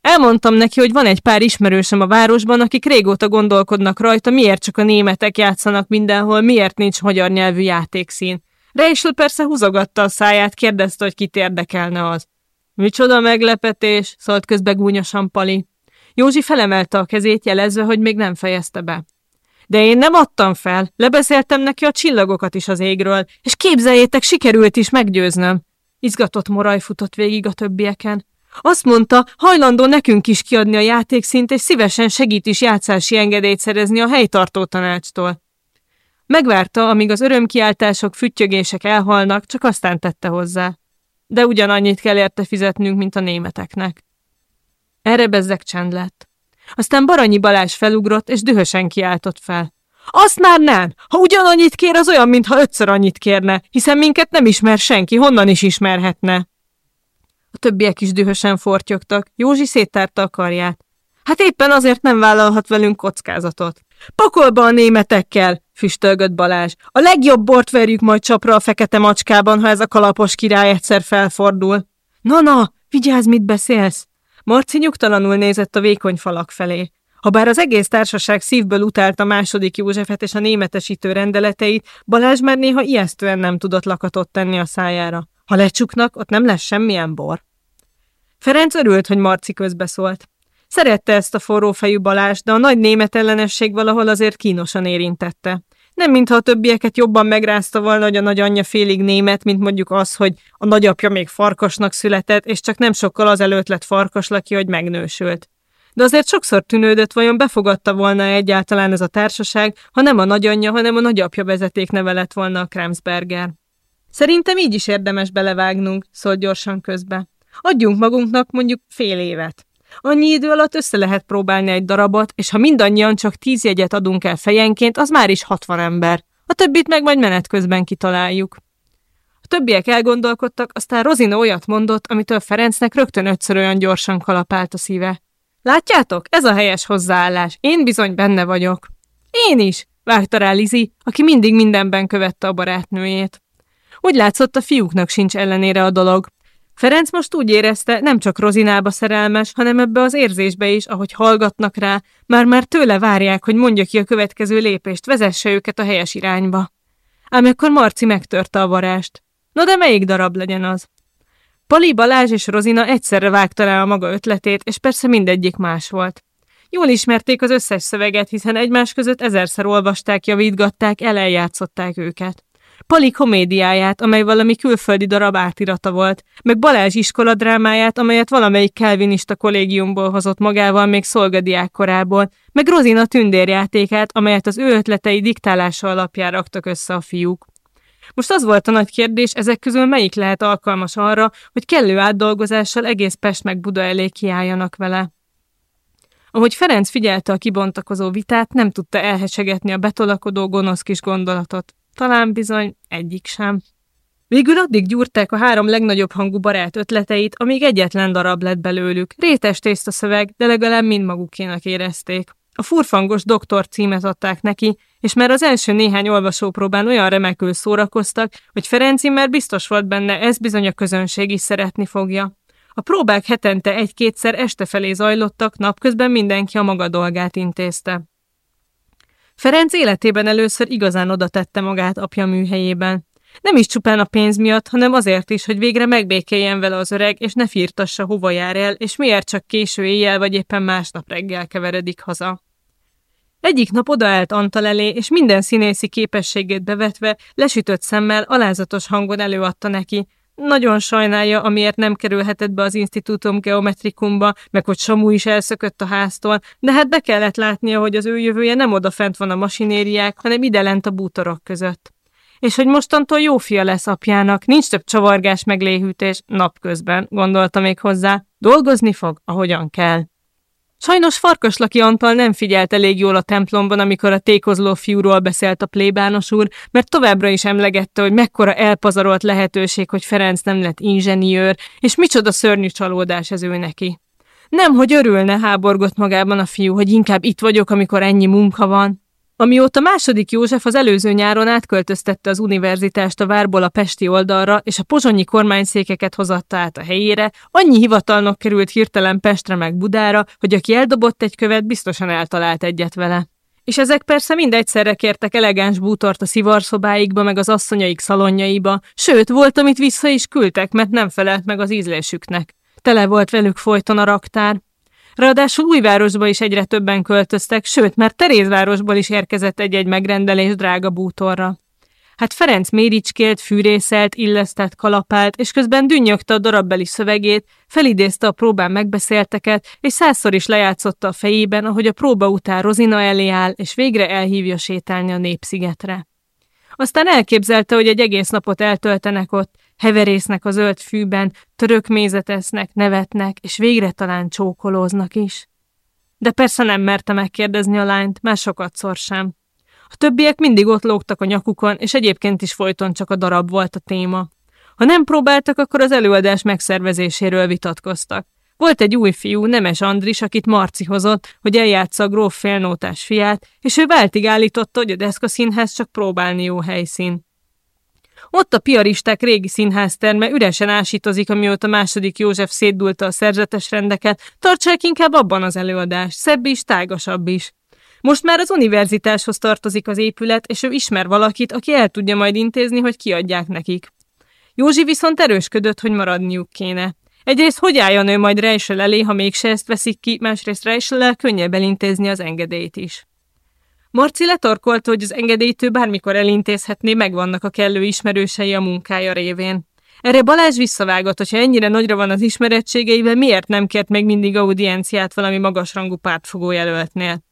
S1: Elmondtam neki, hogy van egy pár ismerősem a városban, akik régóta gondolkodnak rajta, miért csak a németek játszanak mindenhol, miért nincs magyar nyelvű játékszín. Reisl persze húzogatta a száját, kérdezte, hogy kit érdekelne az. Micsoda meglepetés, szólt közbe gúnyosan Pali. Józsi felemelte a kezét, jelezve, hogy még nem fejezte be. De én nem adtam fel, lebeszéltem neki a csillagokat is az égről, és képzeljétek, sikerült is meggyőznöm. Izgatott moraj futott végig a többieken. Azt mondta, hajlandó nekünk is kiadni a játékszint, és szívesen segít is játszási engedélyt szerezni a helytartó tanácstól. Megvárta, amíg az örömkiáltások, füttyögések elhalnak, csak aztán tette hozzá. De ugyanannyit kell érte fizetnünk, mint a németeknek. Erre bezzeg csend lett. Aztán Baranyi Balázs felugrott, és dühösen kiáltott fel. Azt már nem! Ha ugyanannyit kér, az olyan, mintha ötször annyit kérne, hiszen minket nem ismer senki, honnan is ismerhetne. A többiek is dühösen fortyogtak, Józsi széttárta a karját. Hát éppen azért nem vállalhat velünk kockázatot. Pakolba a németekkel, füstölgött Balázs. A legjobb bort verjük majd csapra a fekete macskában, ha ez a kalapos király egyszer felfordul. Na-na, vigyázz, mit beszélsz! Marci nyugtalanul nézett a vékony falak felé. Habár az egész társaság szívből utált a második Józsefet és a németesítő rendeleteit, Balázs már néha ijesztően nem tudott lakatot tenni a szájára. Ha lecsuknak, ott nem lesz semmilyen bor. Ferenc örült, hogy Marci közbeszólt. Szerette ezt a forrófejű Balázs, de a nagy német ellenesség valahol azért kínosan érintette. Nem mintha a többieket jobban megrázta volna, hogy a nagyanyja félig német, mint mondjuk az, hogy a nagyapja még farkasnak született, és csak nem sokkal azelőtt lett farkaslaki, hogy megnősült. De azért sokszor tűnődött, vajon befogadta volna egyáltalán ez a társaság, ha nem a nagyanyja, hanem a nagyapja vezetékneve lett volna a Kremsberger. Szerintem így is érdemes belevágnunk, szólt gyorsan közbe. Adjunk magunknak mondjuk fél évet. Annyi idő alatt össze lehet próbálni egy darabot, és ha mindannyian csak tíz jegyet adunk el fejenként, az már is hatvan ember. A többit meg majd menet közben kitaláljuk. A többiek elgondolkodtak, aztán Rozina olyat mondott, amitől Ferencnek rögtön ötször olyan gyorsan kalapált a szíve. Látjátok, ez a helyes hozzáállás. Én bizony benne vagyok. Én is, vágta rá Lizi, aki mindig mindenben követte a barátnőjét. Úgy látszott, a fiúknak sincs ellenére a dolog. Ferenc most úgy érezte, nem csak Rozinába szerelmes, hanem ebbe az érzésbe is, ahogy hallgatnak rá, már-már tőle várják, hogy mondja ki a következő lépést, vezesse őket a helyes irányba. Ám ekkor Marci megtörte a varást. No de melyik darab legyen az? Pali, Balázs és Rozina egyszerre vágta le a maga ötletét, és persze mindegyik más volt. Jól ismerték az összes szöveget, hiszen egymás között ezerszer olvasták, javítgatták, eleljátszották őket. Pali komédiáját, amely valami külföldi darab átirata volt, meg Balázs iskoladrámáját, amelyet valamelyik kelvinista kollégiumból hozott magával még szolgadiák korából, meg Rozina tündérjátékát, amelyet az ő ötletei diktálása alapján raktak össze a fiúk. Most az volt a nagy kérdés, ezek közül melyik lehet alkalmas arra, hogy kellő átdolgozással egész Pest meg Buda elé kiálljanak vele. Ahogy Ferenc figyelte a kibontakozó vitát, nem tudta elhesegetni a betolakodó gonosz kis gondolatot. Talán bizony egyik sem. Végül addig gyúrták a három legnagyobb hangú barát ötleteit, amíg egyetlen darab lett belőlük. Rétes tészta szöveg, de legalább mind magukénak érezték. A furfangos doktor címet adták neki, és már az első néhány olvasópróbán olyan remekül szórakoztak, hogy Ferenci már biztos volt benne, ez bizony a közönség is szeretni fogja. A próbák hetente egy-kétszer este felé zajlottak, napközben mindenki a maga dolgát intézte. Ferenc életében először igazán oda tette magát apja műhelyében. Nem is csupán a pénz miatt, hanem azért is, hogy végre megbékéljen vele az öreg, és ne firtassa, hova jár el, és miért csak késő éjjel vagy éppen másnap reggel keveredik haza. Egyik nap odaállt Antal elé, és minden színészi képességét bevetve, lesütött szemmel, alázatos hangon előadta neki. Nagyon sajnálja, amiért nem kerülhetett be az Institutum Geometrikumba, meg hogy Samu is elszökött a háztól, de hát be kellett látnia, hogy az ő jövője nem odafent van a masinériák, hanem ide lent a bútorok között. És hogy mostantól jó fia lesz apjának, nincs több csavargás meg léhűtés napközben, gondolta még hozzá. Dolgozni fog, ahogyan kell. Sajnos Farkaslaki Antal nem figyelt elég jól a templomban, amikor a tékozló fiúról beszélt a plébános úr, mert továbbra is emlegette, hogy mekkora elpazarolt lehetőség, hogy Ferenc nem lett inzseniőr, és micsoda szörnyű csalódás ez ő neki. Nem, hogy örülne, háborgott magában a fiú, hogy inkább itt vagyok, amikor ennyi munka van. Amióta második József az előző nyáron átköltöztette az univerzitást a várból a pesti oldalra, és a pozsonyi kormányszékeket hozatta át a helyére, annyi hivatalnok került hirtelen Pestre meg Budára, hogy aki eldobott egy követ, biztosan eltalált egyet vele. És ezek persze mind egyszerre kértek elegáns bútort a szivarszobáikba, meg az asszonyaik szalonjaiba, sőt, volt, amit vissza is küldtek, mert nem felelt meg az ízlésüknek. Tele volt velük folyton a raktár, Ráadásul újvárosba is egyre többen költöztek, sőt, mert Terézvárosból is érkezett egy-egy megrendelés drága bútorra. Hát Ferenc méricskélt, fűrészelt, illesztett, kalapált, és közben dünnyögte a darabbeli szövegét, felidézte a próbán megbeszélteket, és százszor is lejátszotta a fejében, ahogy a próba után Rozina elé áll, és végre elhívja sétálni a népszigetre. Aztán elképzelte, hogy egy egész napot eltöltenek ott, heverésznek a zöld fűben, török mézetesznek, nevetnek, és végre talán csókolóznak is. De persze nem merte megkérdezni a lányt, már sokatszor sem. A többiek mindig ott lógtak a nyakukon, és egyébként is folyton csak a darab volt a téma. Ha nem próbáltak, akkor az előadás megszervezéséről vitatkoztak. Volt egy új fiú, Nemes Andris, akit Marci hozott, hogy eljátsza a gróf félnótás fiát, és ő váltig állította, hogy a deszka színhez csak próbálni jó helyszín. Ott a piaristák régi színházterme üresen ásítozik, amióta második József szétdulta a szerzetes rendeket, tartsák inkább abban az előadás, szebb is, tágasabb is. Most már az univerzitáshoz tartozik az épület, és ő ismer valakit, aki el tudja majd intézni, hogy kiadják nekik. Józsi viszont erősködött, hogy maradniuk kéne. Egyrészt hogy álljon ő majd Reisel elé, ha mégse ezt veszik ki, másrészt Reisel könnyebb elintézni az engedélyt is. Marci letorkolta, hogy az engedélytő bármikor elintézhetné, megvannak a kellő ismerősei a munkája révén. Erre Balázs visszavágott, hogyha ennyire nagyra van az ismerettségeivel, miért nem kért még mindig audienciát valami magasrangú pártfogó jelöltnél?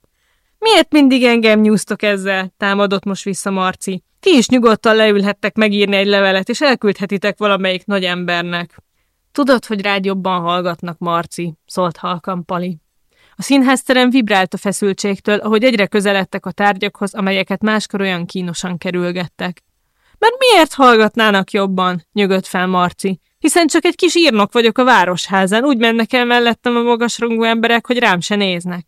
S1: Miért mindig engem nyúztok ezzel? támadott most vissza Marci. Ti is nyugodtan leülhettek megírni egy levelet, és elküldhetitek valamelyik nagy embernek. Tudod, hogy rád jobban hallgatnak, Marci, szólt halkan Pali. A színházterem vibrált a feszültségtől, ahogy egyre közeledtek a tárgyakhoz, amelyeket máskor olyan kínosan kerülgettek. Mert miért hallgatnának jobban? nyögött fel Marci. Hiszen csak egy kis írnok vagyok a városházán, úgy mennek el mellettem a magasrangú emberek, hogy rám se néznek.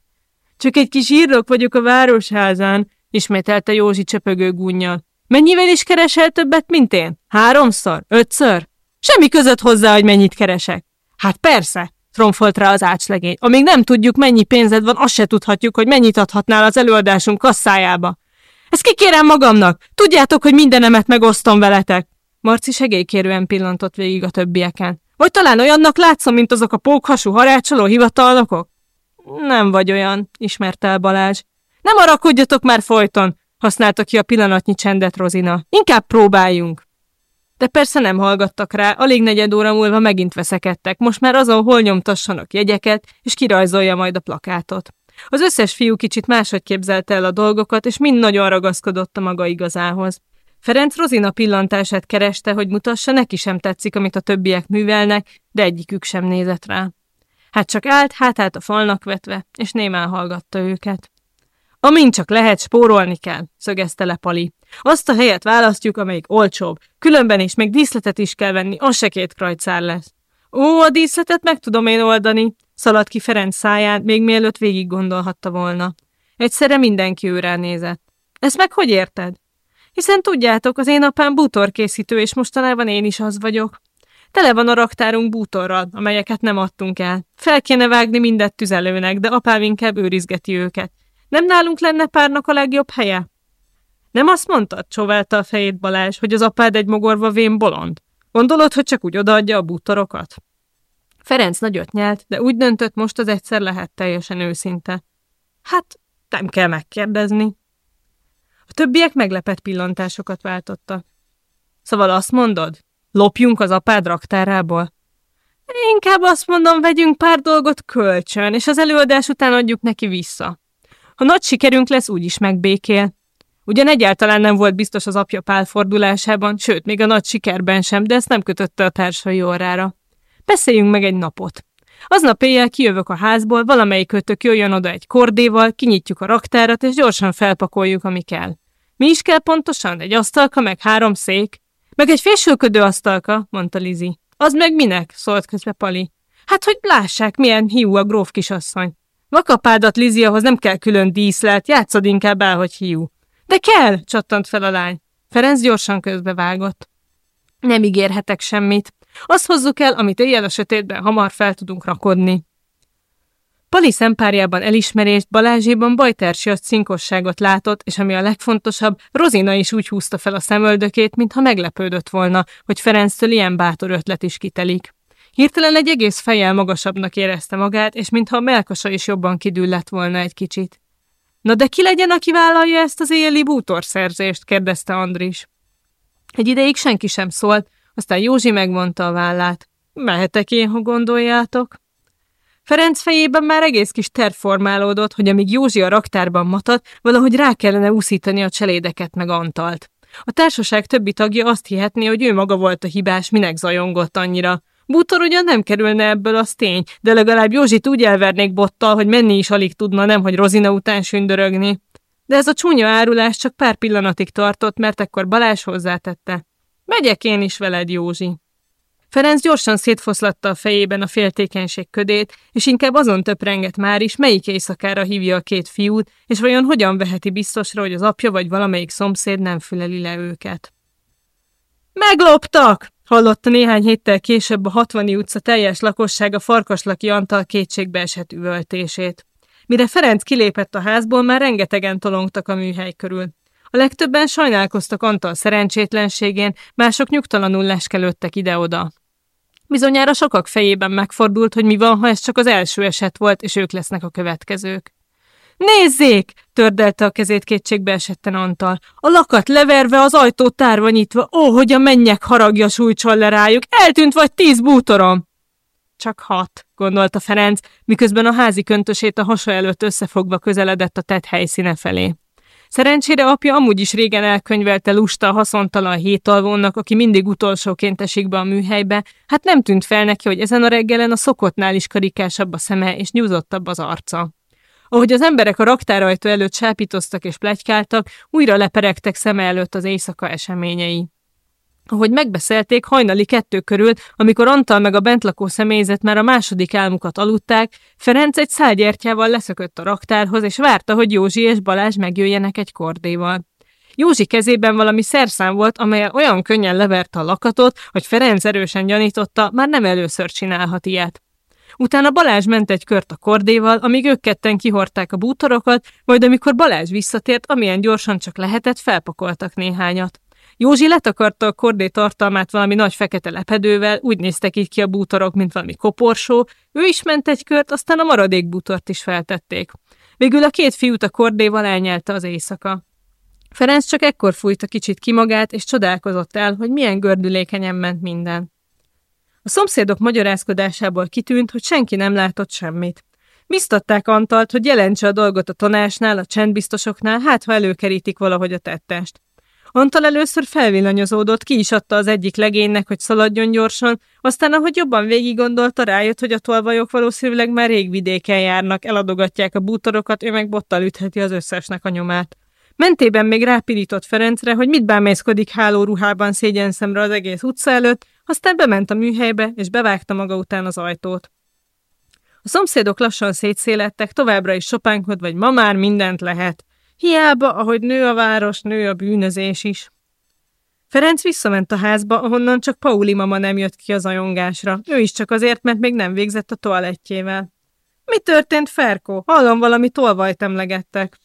S1: Csak egy kis írnok vagyok a városházán, ismételte Józsi csöpögő gúnyjal. Mennyivel is keresel többet, mint én? Háromszor? Ötször? Semmi között hozzá, hogy mennyit keresek. Hát persze, tromfolt rá az ácslegény. Amíg nem tudjuk, mennyi pénzed van, azt se tudhatjuk, hogy mennyit adhatnál az előadásunk kasszájába. Ezt kikérem magamnak! Tudjátok, hogy mindenemet megosztom veletek! Marci segélykérően pillantott végig a többieken. Vagy talán olyannak látszom, mint azok a pókhasú harácsoló hivatalnokok? Nem vagy olyan, ismerte el Balázs. Nem arakodjatok már folyton, használta ki a pillanatnyi csendet Rozina. Inkább próbáljunk. De persze nem hallgattak rá, alig negyed óra múlva megint veszekedtek, most már azon hol nyomtassanak jegyeket, és kirajzolja majd a plakátot. Az összes fiú kicsit máshogy képzelte el a dolgokat, és mind nagyon ragaszkodott a maga igazához. Ferenc Rozina pillantását kereste, hogy mutassa, neki sem tetszik, amit a többiek művelnek, de egyikük sem nézett rá. Hát csak állt, hátát a falnak vetve, és némán hallgatta őket. Amint csak lehet, spórolni kell, szögezte le Pali. Azt a helyet választjuk, amelyik olcsóbb. Különben is még díszletet is kell venni, az se két krajcár lesz. Ó, a díszletet meg tudom én oldani, szaladt ki Ferenc száján, még mielőtt végig gondolhatta volna. Egyszerre mindenki őre nézett. Ezt meg hogy érted? Hiszen tudjátok, az én apám bútorkészítő, és mostanában én is az vagyok. Tele van a raktárunk bútorral, amelyeket nem adtunk el. Fel kéne vágni mindet tüzelőnek, de apám inkább őrizgeti őket. Nem nálunk lenne párnak a legjobb helye? Nem azt mondtad, csóválta a fejét Balázs, hogy az apád egy mogorva vén bolond? Gondolod, hogy csak úgy odaadja a bútorokat? Ferenc nagyot nyelt, de úgy döntött, most az egyszer lehet teljesen őszinte. Hát, nem kell megkérdezni. A többiek meglepett pillantásokat váltottak. Szóval azt mondod, lopjunk az apád raktárából? Inkább azt mondom, vegyünk pár dolgot kölcsön, és az előadás után adjuk neki vissza. Ha nagy sikerünk lesz, úgyis megbékél. Ugyan egyáltalán nem volt biztos az apja pálfordulásában, sőt, még a nagy sikerben sem, de ezt nem kötötte a társai orrára. Beszéljünk meg egy napot. Aznap éjjel kijövök a házból, valamelyik kötök jöjjön oda egy kordéval, kinyitjuk a raktárat, és gyorsan felpakoljuk, ami kell. Mi is kell pontosan? Egy asztalka, meg három szék? Meg egy fésülködő asztalka, mondta Lizi. Az meg minek? szólt közbe Pali. Hát, hogy lássák, milyen hiú a gróf kisasszony. Vakapádat Liziahoz nem kell külön díszlet, játszod inkább el, hogy hiú. De kell, csattant fel a lány. Ferenc gyorsan közbevágott. Nem ígérhetek semmit. Azt hozzuk el, amit éjjel a sötétben hamar fel tudunk rakodni. Pali szempárjában elismerést, Balázséban bajtársias cinkosságot látott, és ami a legfontosabb, Rozina is úgy húzta fel a szemöldökét, mintha meglepődött volna, hogy Ferenctől ilyen bátor ötlet is kitelik. Hirtelen egy egész fejjel magasabbnak érezte magát, és mintha a melkasa is jobban kidüllett volna egy kicsit. Na de ki legyen, aki vállalja ezt az éjjeli bútorszerzést? kérdezte Andris. Egy ideig senki sem szólt, aztán Józsi megmondta a vállát. Mehetek én, ha gondoljátok. Ferenc fejében már egész kis terv formálódott, hogy amíg Józsi a raktárban matat, valahogy rá kellene úszítani a cselédeket meg Antalt. A társaság többi tagja azt hihetné, hogy ő maga volt a hibás, minek zajongott annyira. Bútor ugyan nem kerülne ebből az tény, de legalább Józsit úgy elvernék bottal, hogy menni is alig tudna, nem, hogy Rozina után sündörögni. De ez a csúnya árulás csak pár pillanatig tartott, mert ekkor Balázs hozzátette. Megyek én is veled, Józsi. Ferenc gyorsan szétfoszlatta a fejében a féltékenység ködét, és inkább azon töprengett már is, melyik éjszakára hívja a két fiút, és vajon hogyan veheti biztosra, hogy az apja vagy valamelyik szomszéd nem füleli le őket. Megloptak! Hallotta néhány héttel később a 60 utca teljes lakossága Farkaslaki Antal kétségbe esett üvöltését. Mire Ferenc kilépett a házból, már rengetegen tolongtak a műhely körül. A legtöbben sajnálkoztak Antal szerencsétlenségén, mások nyugtalanul leskelődtek ide-oda. Bizonyára sokak fejében megfordult, hogy mi van, ha ez csak az első eset volt, és ők lesznek a következők. Nézzék! tördelte a kezét kétségbe esetten Antal. A lakat leverve, az ajtó tárva nyitva, ó, hogy a mennyek haragja sújtsol le rájuk, eltűnt vagy tíz bútorom! Csak hat, gondolta Ferenc, miközben a házi köntösét a hasa előtt összefogva közeledett a tett helyszíne felé. Szerencsére apja amúgy is régen elkönyvelte lusta haszontalan hétalvónak, aki mindig utolsóként esik be a műhelybe, hát nem tűnt fel neki, hogy ezen a reggelen a szokottnál is karikásabb a szeme és nyúzottabb az arca. Ahogy az emberek a raktárajtó előtt sápítoztak és plegykáltak, újra leperegtek szeme előtt az éjszaka eseményei. Ahogy megbeszélték, hajnali kettő körül, amikor Antal meg a bentlakó személyzet már a második álmukat aludták, Ferenc egy szálgyertyával leszökött a raktárhoz, és várta, hogy Józsi és Balázs megjöjjenek egy kordéval. Józsi kezében valami szerszám volt, amely olyan könnyen leverte a lakatot, hogy Ferenc erősen gyanította, már nem először csinálhat ilyet. Utána Balázs ment egy kört a kordéval, amíg ők ketten kihorták a bútorokat, majd amikor Balázs visszatért, amilyen gyorsan csak lehetett, felpakoltak néhányat. Józsi letakarta a kordé tartalmát valami nagy fekete lepedővel, úgy néztek így ki a bútorok, mint valami koporsó, ő is ment egy kört, aztán a maradék bútort is feltették. Végül a két fiút a kordéval elnyelte az éjszaka. Ferenc csak ekkor fújta kicsit ki magát, és csodálkozott el, hogy milyen gördülékenyen ment minden. A szomszédok magyarázkodásából kitűnt, hogy senki nem látott semmit. Biztatták Antalt, hogy jelentse a dolgot a tanásnál, a csendbiztosoknál, hát ha előkerítik valahogy a tettest. Antal először felvillanyozódott, ki is adta az egyik legénynek, hogy szaladjon gyorsan, aztán, ahogy jobban végig gondolta, rájött, hogy a tolvajok valószínűleg már rég vidéken járnak, eladogatják a bútorokat, ő meg bottal ütheti az összesnek a nyomát. Mentében még rápirított Ferencre, hogy mit bámészkodik hálóruhában szégyenszemre az egész utca előtt, aztán bement a műhelybe, és bevágta maga után az ajtót. A szomszédok lassan szétszélettek, továbbra is sopánkod, vagy ma már mindent lehet. Hiába, ahogy nő a város, nő a bűnözés is. Ferenc visszament a házba, ahonnan csak Pauli mama nem jött ki az ajongásra. Ő is csak azért, mert még nem végzett a toalettjével. Mi történt, Ferkó? Hallom, valami tolvajt emlegettek.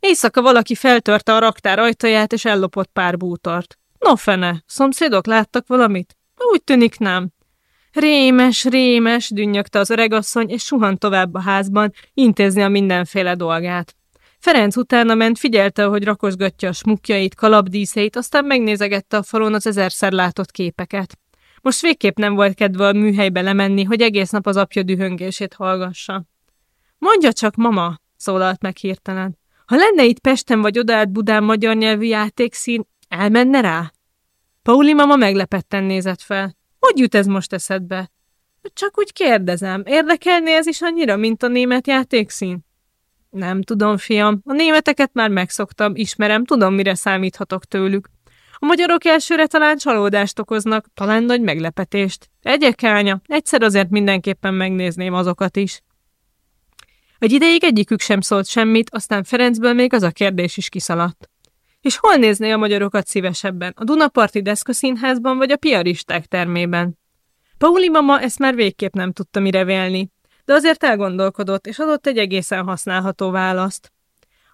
S1: Éjszaka valaki feltörte a raktár ajtaját, és ellopott pár bútort. No fene, szomszédok láttak valamit? Úgy tűnik nem. Rémes, rémes, dünnyögte az öregasszony, és suhant tovább a házban, intézni a mindenféle dolgát. Ferenc utána ment, figyelte, hogy rakosgatja a smukjait, kalapdíszeit, aztán megnézegette a falon az ezerszer látott képeket. Most végképp nem volt kedve a műhelybe lemenni, hogy egész nap az apja dühöngését hallgassa. Mondja csak, mama, szólalt meg hirtelen. Ha lenne itt Pesten vagy odaállt Budán magyar nyelvű játékszín, elmenne rá? Pauli mama meglepetten nézett fel. Hogy jut ez most eszedbe? Csak úgy kérdezem, érdekelné ez is annyira, mint a német játékszín? Nem tudom, fiam. A németeket már megszoktam, ismerem, tudom, mire számíthatok tőlük. A magyarok elsőre talán csalódást okoznak, talán nagy meglepetést. Egyek ánya, egyszer azért mindenképpen megnézném azokat is. Egy ideig egyikük sem szólt semmit, aztán Ferencből még az a kérdés is kiszaladt. És hol nézné a magyarokat szívesebben, a Dunaparti Deszkaszínházban vagy a piaristák termében? Pauli mama ezt már végképp nem tudta mire vélni, de azért elgondolkodott, és adott egy egészen használható választ.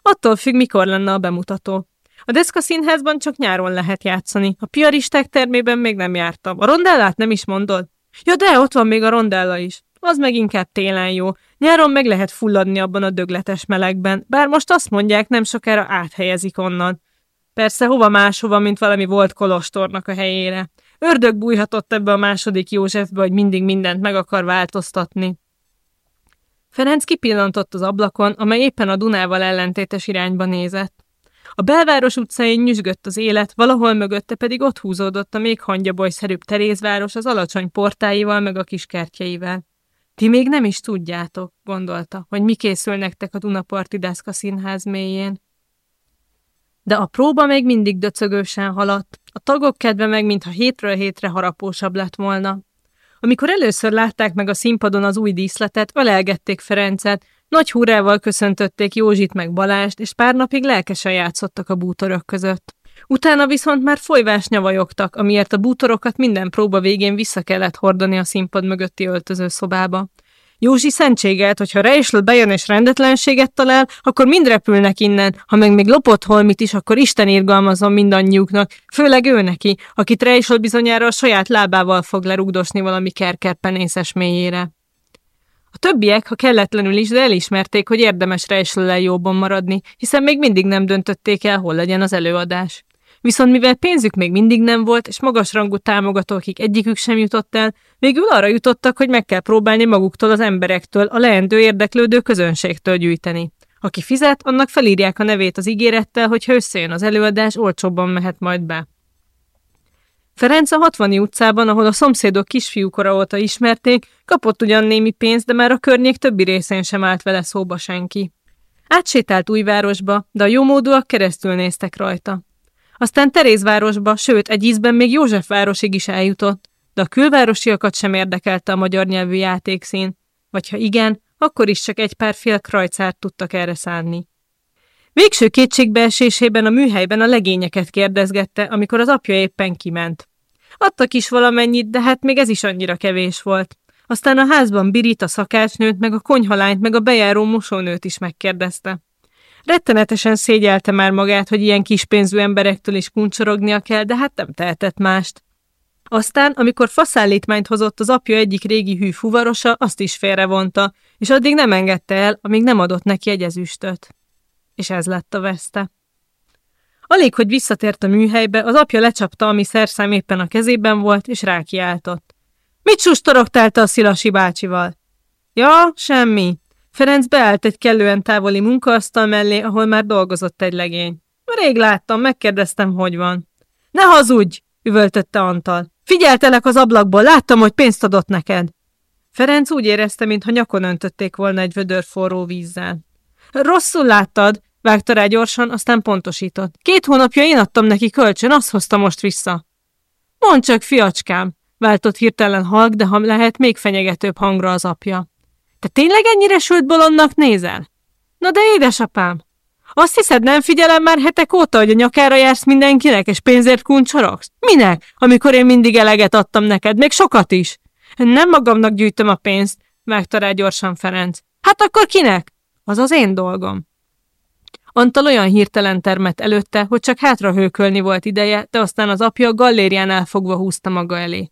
S1: Attól függ, mikor lenne a bemutató. A Deszka színházban csak nyáron lehet játszani, a piaristák termében még nem jártam. A rondellát nem is mondod? Ja, de ott van még a rondella is. Az meg inkább télen jó. Nyáron meg lehet fulladni abban a dögletes melegben, bár most azt mondják, nem sokára áthelyezik onnan. Persze hova máshova, mint valami volt kolostornak a helyére. Ördög bújhatott ebbe a második Józsefbe, hogy mindig mindent meg akar változtatni. Ferenc kipillantott az ablakon, amely éppen a Dunával ellentétes irányba nézett. A belváros utcáin nyüzsgött az élet, valahol mögötte pedig ott húzódott a még hangyabolyszerűbb Terézváros az alacsony portáival meg a kiskertjeivel. Ti még nem is tudjátok, gondolta, hogy mi készül nektek a Dunaparti Deszka színház mélyén. De a próba még mindig döcögősen haladt, a tagok kedve meg mintha hétről hétre harapósabb lett volna. Amikor először látták meg a színpadon az új díszletet, ölelgették Ferencet, nagy húrával köszöntötték Józsit meg Balást, és pár napig lelkesen játszottak a bútorok között. Utána viszont már folyvás nyavajogtak, amiért a bútorokat minden próba végén vissza kellett hordani a színpad mögötti öltözőszobába. Józsi szentségelt, hogy ha Reisl bejön és rendetlenséget talál, akkor mind repülnek innen, ha meg még lopott holmit is, akkor Isten irgalmazom mindannyiuknak, főleg ő neki, akit Reisl bizonyára a saját lábával fog lerugdosni valami kerkerpenészes mélyére. A többiek, ha kelletlenül is, de elismerték, hogy érdemes Reislel jobban maradni, hiszen még mindig nem döntötték el, hol legyen az előadás. Viszont mivel pénzük még mindig nem volt, és magasrangú támogatókig egyikük sem jutott el, végül arra jutottak, hogy meg kell próbálni maguktól az emberektől, a leendő érdeklődő közönségtől gyűjteni. Aki fizet, annak felírják a nevét az ígérettel, hogy ha összejön az előadás, olcsóbban mehet majd be. Ferenc a 60 utcában, ahol a szomszédok kisfiúkora óta ismerték, kapott ugyan némi pénzt, de már a környék többi részén sem állt vele szóba senki. Átsétált újvárosba, de a jómódúak keresztül néztek rajta. Aztán Terézvárosba, sőt, egy ízben még Józsefvárosig is eljutott, de a külvárosiakat sem érdekelte a magyar nyelvű játékszín, vagy ha igen, akkor is csak egy pár fél krajcárt tudtak erre szánni. Végső kétségbeesésében a műhelyben a legényeket kérdezgette, amikor az apja éppen kiment. Adtak is valamennyit, de hát még ez is annyira kevés volt. Aztán a házban Birit, a szakácsnőt, meg a konyhalányt, meg a bejáró mosónőt is megkérdezte. Rettenetesen szégyelte már magát, hogy ilyen kispénzű emberektől is kuncsorognia kell, de hát nem tehetett mást. Aztán, amikor faszállítmányt hozott az apja egyik régi hű fuvarosa, azt is félrevonta, és addig nem engedte el, amíg nem adott neki egy ezüstöt. És ez lett a veszte. Alig, hogy visszatért a műhelybe, az apja lecsapta, ami szerszám éppen a kezében volt, és rákiáltott. Mit sustorogtál te a Szilasi bácsival? Ja, semmi. Ferenc beállt egy kellően távoli munkaasztal mellé, ahol már dolgozott egy legény. Rég láttam, megkérdeztem, hogy van. Ne hazudj! üvöltötte Antal. Figyeltelek az ablakból, láttam, hogy pénzt adott neked. Ferenc úgy érezte, mintha nyakon öntötték volna egy vödör forró vízzel. Rosszul láttad, vágta rá gyorsan, aztán pontosított. Két hónapja én adtam neki kölcsön, azt hozta most vissza. Mondd csak, fiacskám, váltott hirtelen halk, de ha lehet, még fenyegetőbb hangra az apja. Te tényleg ennyire sült bolondnak nézel? Na de édesapám, azt hiszed, nem figyelem már hetek óta, hogy a nyakára jársz mindenkinek, és pénzért kuncsorogsz? Minek, amikor én mindig eleget adtam neked, még sokat is? Nem magamnak gyűjtöm a pénzt, vágta rá gyorsan Ferenc. Hát akkor kinek? Az az én dolgom. Antal olyan hirtelen termett előtte, hogy csak hátra hőkölni volt ideje, de aztán az apja a gallériánál fogva húzta maga elé.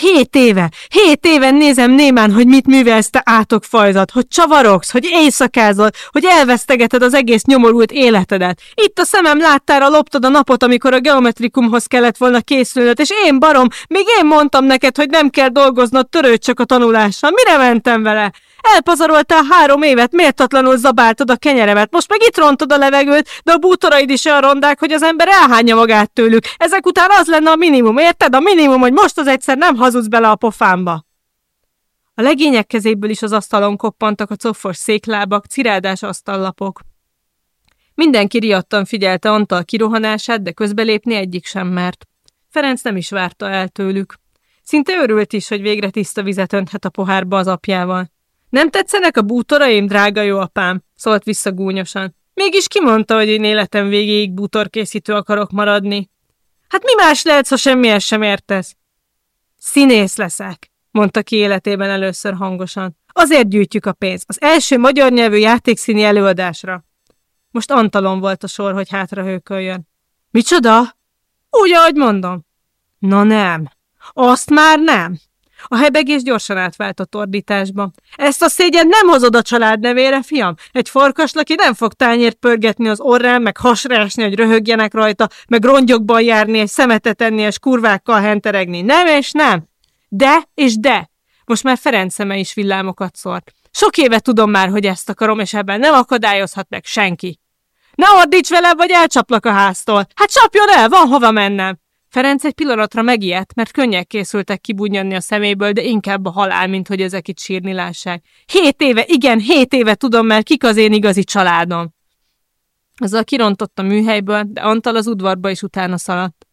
S1: Hét éve, hét éve nézem némán, hogy mit művelsz te átokfajzat, hogy csavarogsz, hogy éjszakázol, hogy elvesztegeted az egész nyomorult életedet. Itt a szemem láttára loptad a napot, amikor a geometrikumhoz kellett volna készülnöd, és én barom, még én mondtam neked, hogy nem kell dolgoznod, törőd csak a tanulással. Mire mentem vele? Elpazaroltál három évet, méltatlanul zabáltad a kenyeremet, most meg itt rontod a levegőt, de a bútoraid is olyan rondák, hogy az ember elhányja magát tőlük. Ezek után az lenne a minimum, érted? A minimum, hogy most az egyszer nem hazudsz bele a pofámba. A legények kezéből is az asztalon koppantak a coffos széklábak, cirádás asztallapok. Mindenki riadtan figyelte Antal kirohanását, de közbelépni egyik sem mert. Ferenc nem is várta el tőlük. Szinte örült is, hogy végre tiszta vizet önthet a pohárba az apjával. Nem tetszenek a bútoraim, drága jó apám? szólt vissza gúnyosan. Mégis kimondta, hogy én életem végéig bútorkészítő akarok maradni. Hát mi más lehetsz, ha semmihez sem értesz? Színész leszek, mondta ki életében először hangosan. Azért gyűjtjük a pénzt. Az első magyar nyelvű játékszíni előadásra. Most Antalon volt a sor, hogy hátra hőköljön. Micsoda? Úgy, ahogy mondom. Na nem. Azt már nem. A hebegés gyorsan átváltott ordításba. Ezt a szégyen nem hozod a család nevére, fiam? Egy farkaslaki nem fog tányért pörgetni az orrán, meg hasra esni, hogy röhögjenek rajta, meg rongyokban járni, és szemetet enni, és kurvákkal henteregni. Nem és nem. De és de. Most már Ferenc szeme is villámokat szórt. Sok éve tudom már, hogy ezt akarom, és ebben nem akadályozhat meg senki. Ne ordíts vele, vagy elcsaplak a háztól. Hát csapjon el, van hova mennem. Ferenc egy pillanatra megijedt, mert könnyek készültek kibújni a szeméből, de inkább a halál, mint hogy ezek itt sírni lássák. Hét éve, igen, hét éve tudom már, kik az én igazi családom. Azzal kirontott a műhelyből, de Antal az udvarba is utána szaladt.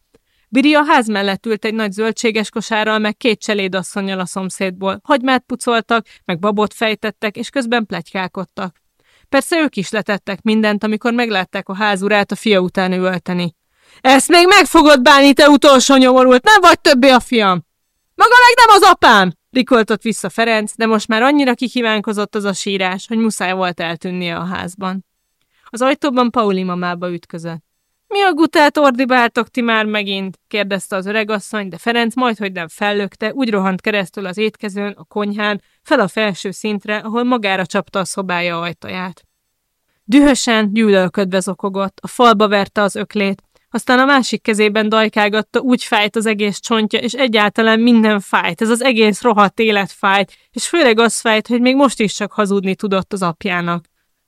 S1: Biri a ház mellett ült egy nagy zöldséges kosárral, meg két cselédasszonyjal a szomszédból. Hagymát pucoltak, meg babot fejtettek, és közben plegykálkodtak. Persze ők is letettek mindent, amikor meglátták a házurát a fia után üvölteni. Ezt még meg fogod bánni, te utolsó nyomorult, nem vagy többé a fiam! Maga meg nem az apám! Rikoltott vissza Ferenc, de most már annyira kikívánkozott az a sírás, hogy muszáj volt eltűnnie a házban. Az ajtóban Pauli mamába ütközött. Mi a gutát ordibáltok ti már megint? kérdezte az öregasszony, de Ferenc majdhogy nem fellökte, úgy rohant keresztül az étkezőn, a konyhán, fel a felső szintre, ahol magára csapta a szobája ajtaját. Dühösen, gyűlölködve zokogott, a falba verte az öklét, aztán a másik kezében dajkálgatta, úgy fájt az egész csontja, és egyáltalán minden fájt, ez az egész rohadt élet fájt, és főleg az fájt, hogy még most is csak hazudni tudott az apjának.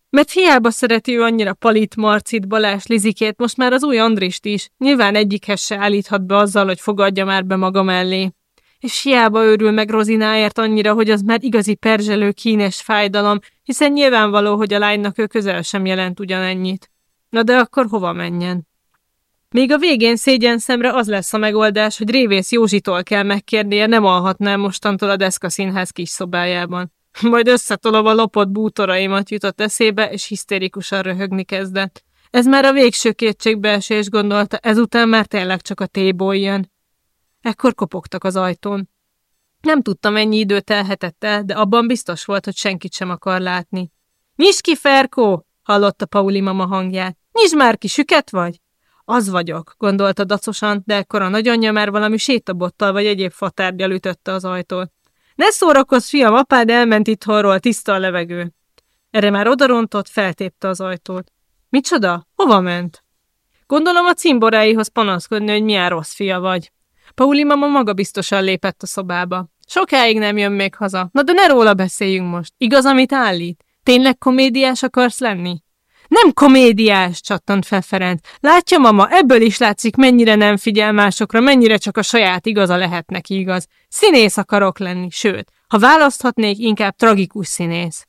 S1: Mert hiába szereti ő annyira Palit, Marcit, Balás, Lizikét, most már az új Andrist is, nyilván egyikhez se állíthat be azzal, hogy fogadja már be maga mellé. És hiába őrül meg Rozináért annyira, hogy az már igazi perzselő, kínes fájdalom, hiszen nyilvánvaló, hogy a lánynak ő közel sem jelent ugyanennyit. Na de akkor hova menjen? Még a végén szégyen szemre az lesz a megoldás, hogy Révész Józsitól kell megkérnie, nem alhatnál mostantól a Deszka színház kis szobájában. Majd összetolom a lopott bútoraimat jutott eszébe, és hisztérikusan röhögni kezdett. Ez már a végső kétségbeesés gondolta, ezután már tényleg csak a téból jön. Ekkor kopogtak az ajtón. Nem tudtam, mennyi idő telhetett el, de abban biztos volt, hogy senkit sem akar látni. Nyisd ki, Ferkó! hallotta Pauli mama hangját. Nyisd már ki, süket vagy? Az vagyok, gondolta dacosan, de ekkor a nagyanyja már valami sétabottal vagy egyéb fatárgyal ütötte az ajtót. Ne szórakozz, fiam, apád elment itthonról, tiszta a levegő. Erre már odarontott, feltépte az ajtót. Micsoda? Hova ment? Gondolom a cimboráihoz panaszkodni, hogy milyen rossz fia vagy. Pauli mama maga biztosan lépett a szobába. Sokáig nem jön még haza. Na de ne róla beszéljünk most. Igaz, amit állít? Tényleg komédiás akarsz lenni? Nem komédiás, csattant fel Ferenc. Látja, mama, ebből is látszik, mennyire nem figyel másokra, mennyire csak a saját igaza lehet neki igaz. Színész akarok lenni, sőt, ha választhatnék, inkább tragikus színész.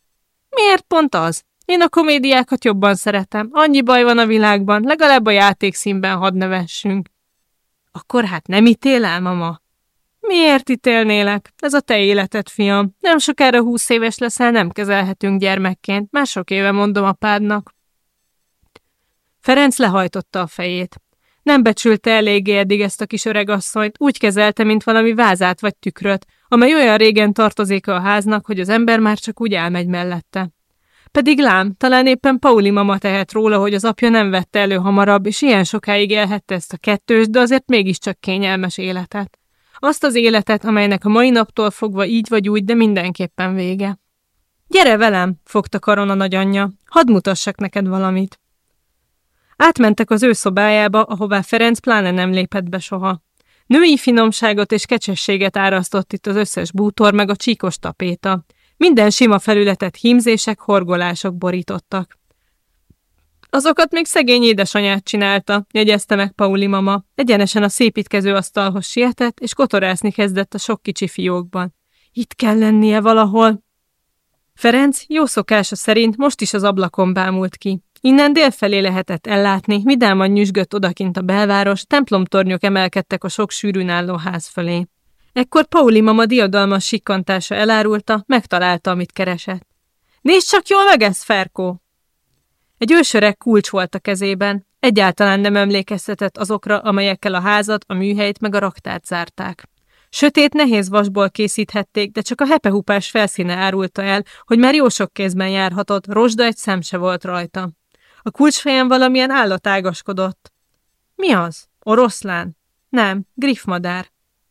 S1: Miért pont az? Én a komédiákat jobban szeretem. Annyi baj van a világban, legalább a játékszínben hadd nevessünk. Akkor hát nem ítélel, mama? Miért ítélnélek? Ez a te életed, fiam. Nem sokára húsz éves leszel, nem kezelhetünk gyermekként. Már sok éve mondom apádnak. Ferenc lehajtotta a fejét. Nem becsülte eléggé eddig ezt a kis öregasszonyt, úgy kezelte, mint valami vázát vagy tükröt, amely olyan régen tartozik a háznak, hogy az ember már csak úgy elmegy mellette. Pedig lám, talán éppen Pauli mama tehet róla, hogy az apja nem vette elő hamarabb, és ilyen sokáig élhette ezt a kettős, de azért mégiscsak kényelmes életet. Azt az életet, amelynek a mai naptól fogva így vagy úgy, de mindenképpen vége. Gyere velem, fogta karon a nagyanyja, hadd mutassak neked valamit. Átmentek az ő szobájába, ahová Ferenc pláne nem lépett be soha. Női finomságot és kecsességet árasztott itt az összes bútor meg a csíkos tapéta. Minden sima felületet hímzések, horgolások borítottak. Azokat még szegény édesanyát csinálta, jegyezte meg Pauli mama. Egyenesen a szépítkező asztalhoz sietett, és kotorászni kezdett a sok kicsi fiókban. Itt kell lennie valahol. Ferenc jó szokása szerint most is az ablakon bámult ki. Innen délfelé lehetett ellátni, vidáman nyüzsgött odakint a belváros, templomtornyok emelkedtek a sok sűrűn álló ház fölé. Ekkor Pauli mama diadalmas sikkantása elárulta, megtalálta, amit keresett. Nézd csak jól meg ez, Ferkó! Egy ősöreg kulcs volt a kezében, egyáltalán nem emlékeztetett azokra, amelyekkel a házat, a műhelyt meg a raktárt zárták. Sötét, nehéz vasból készíthették, de csak a hepehupás felszíne árulta el, hogy már jó sok kézben járhatott, rozsda egy szem se volt rajta. A kulcsfejen valamilyen állat ágaskodott. Mi az? Oroszlán? Nem, griffmadár.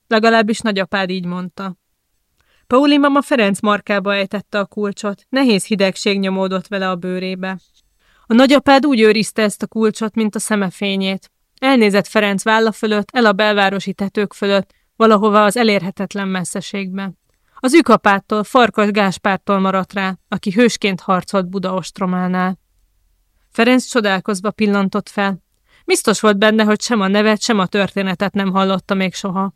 S1: Legalábbis nagyapád így mondta. Pauli mama Ferenc markába ejtette a kulcsot, nehéz hidegség nyomódott vele a bőrébe. A nagyapád úgy őrizte ezt a kulcsot, mint a szemefényét. Elnézett Ferenc válla fölött, el a belvárosi tetők fölött, valahova az elérhetetlen messzeségbe. Az ükapától, Farkas Gáspártól maradt rá, aki hősként harcolt Buda ostrománál. Ferenc csodálkozva pillantott fel. Biztos volt benne, hogy sem a nevet, sem a történetet nem hallotta még soha.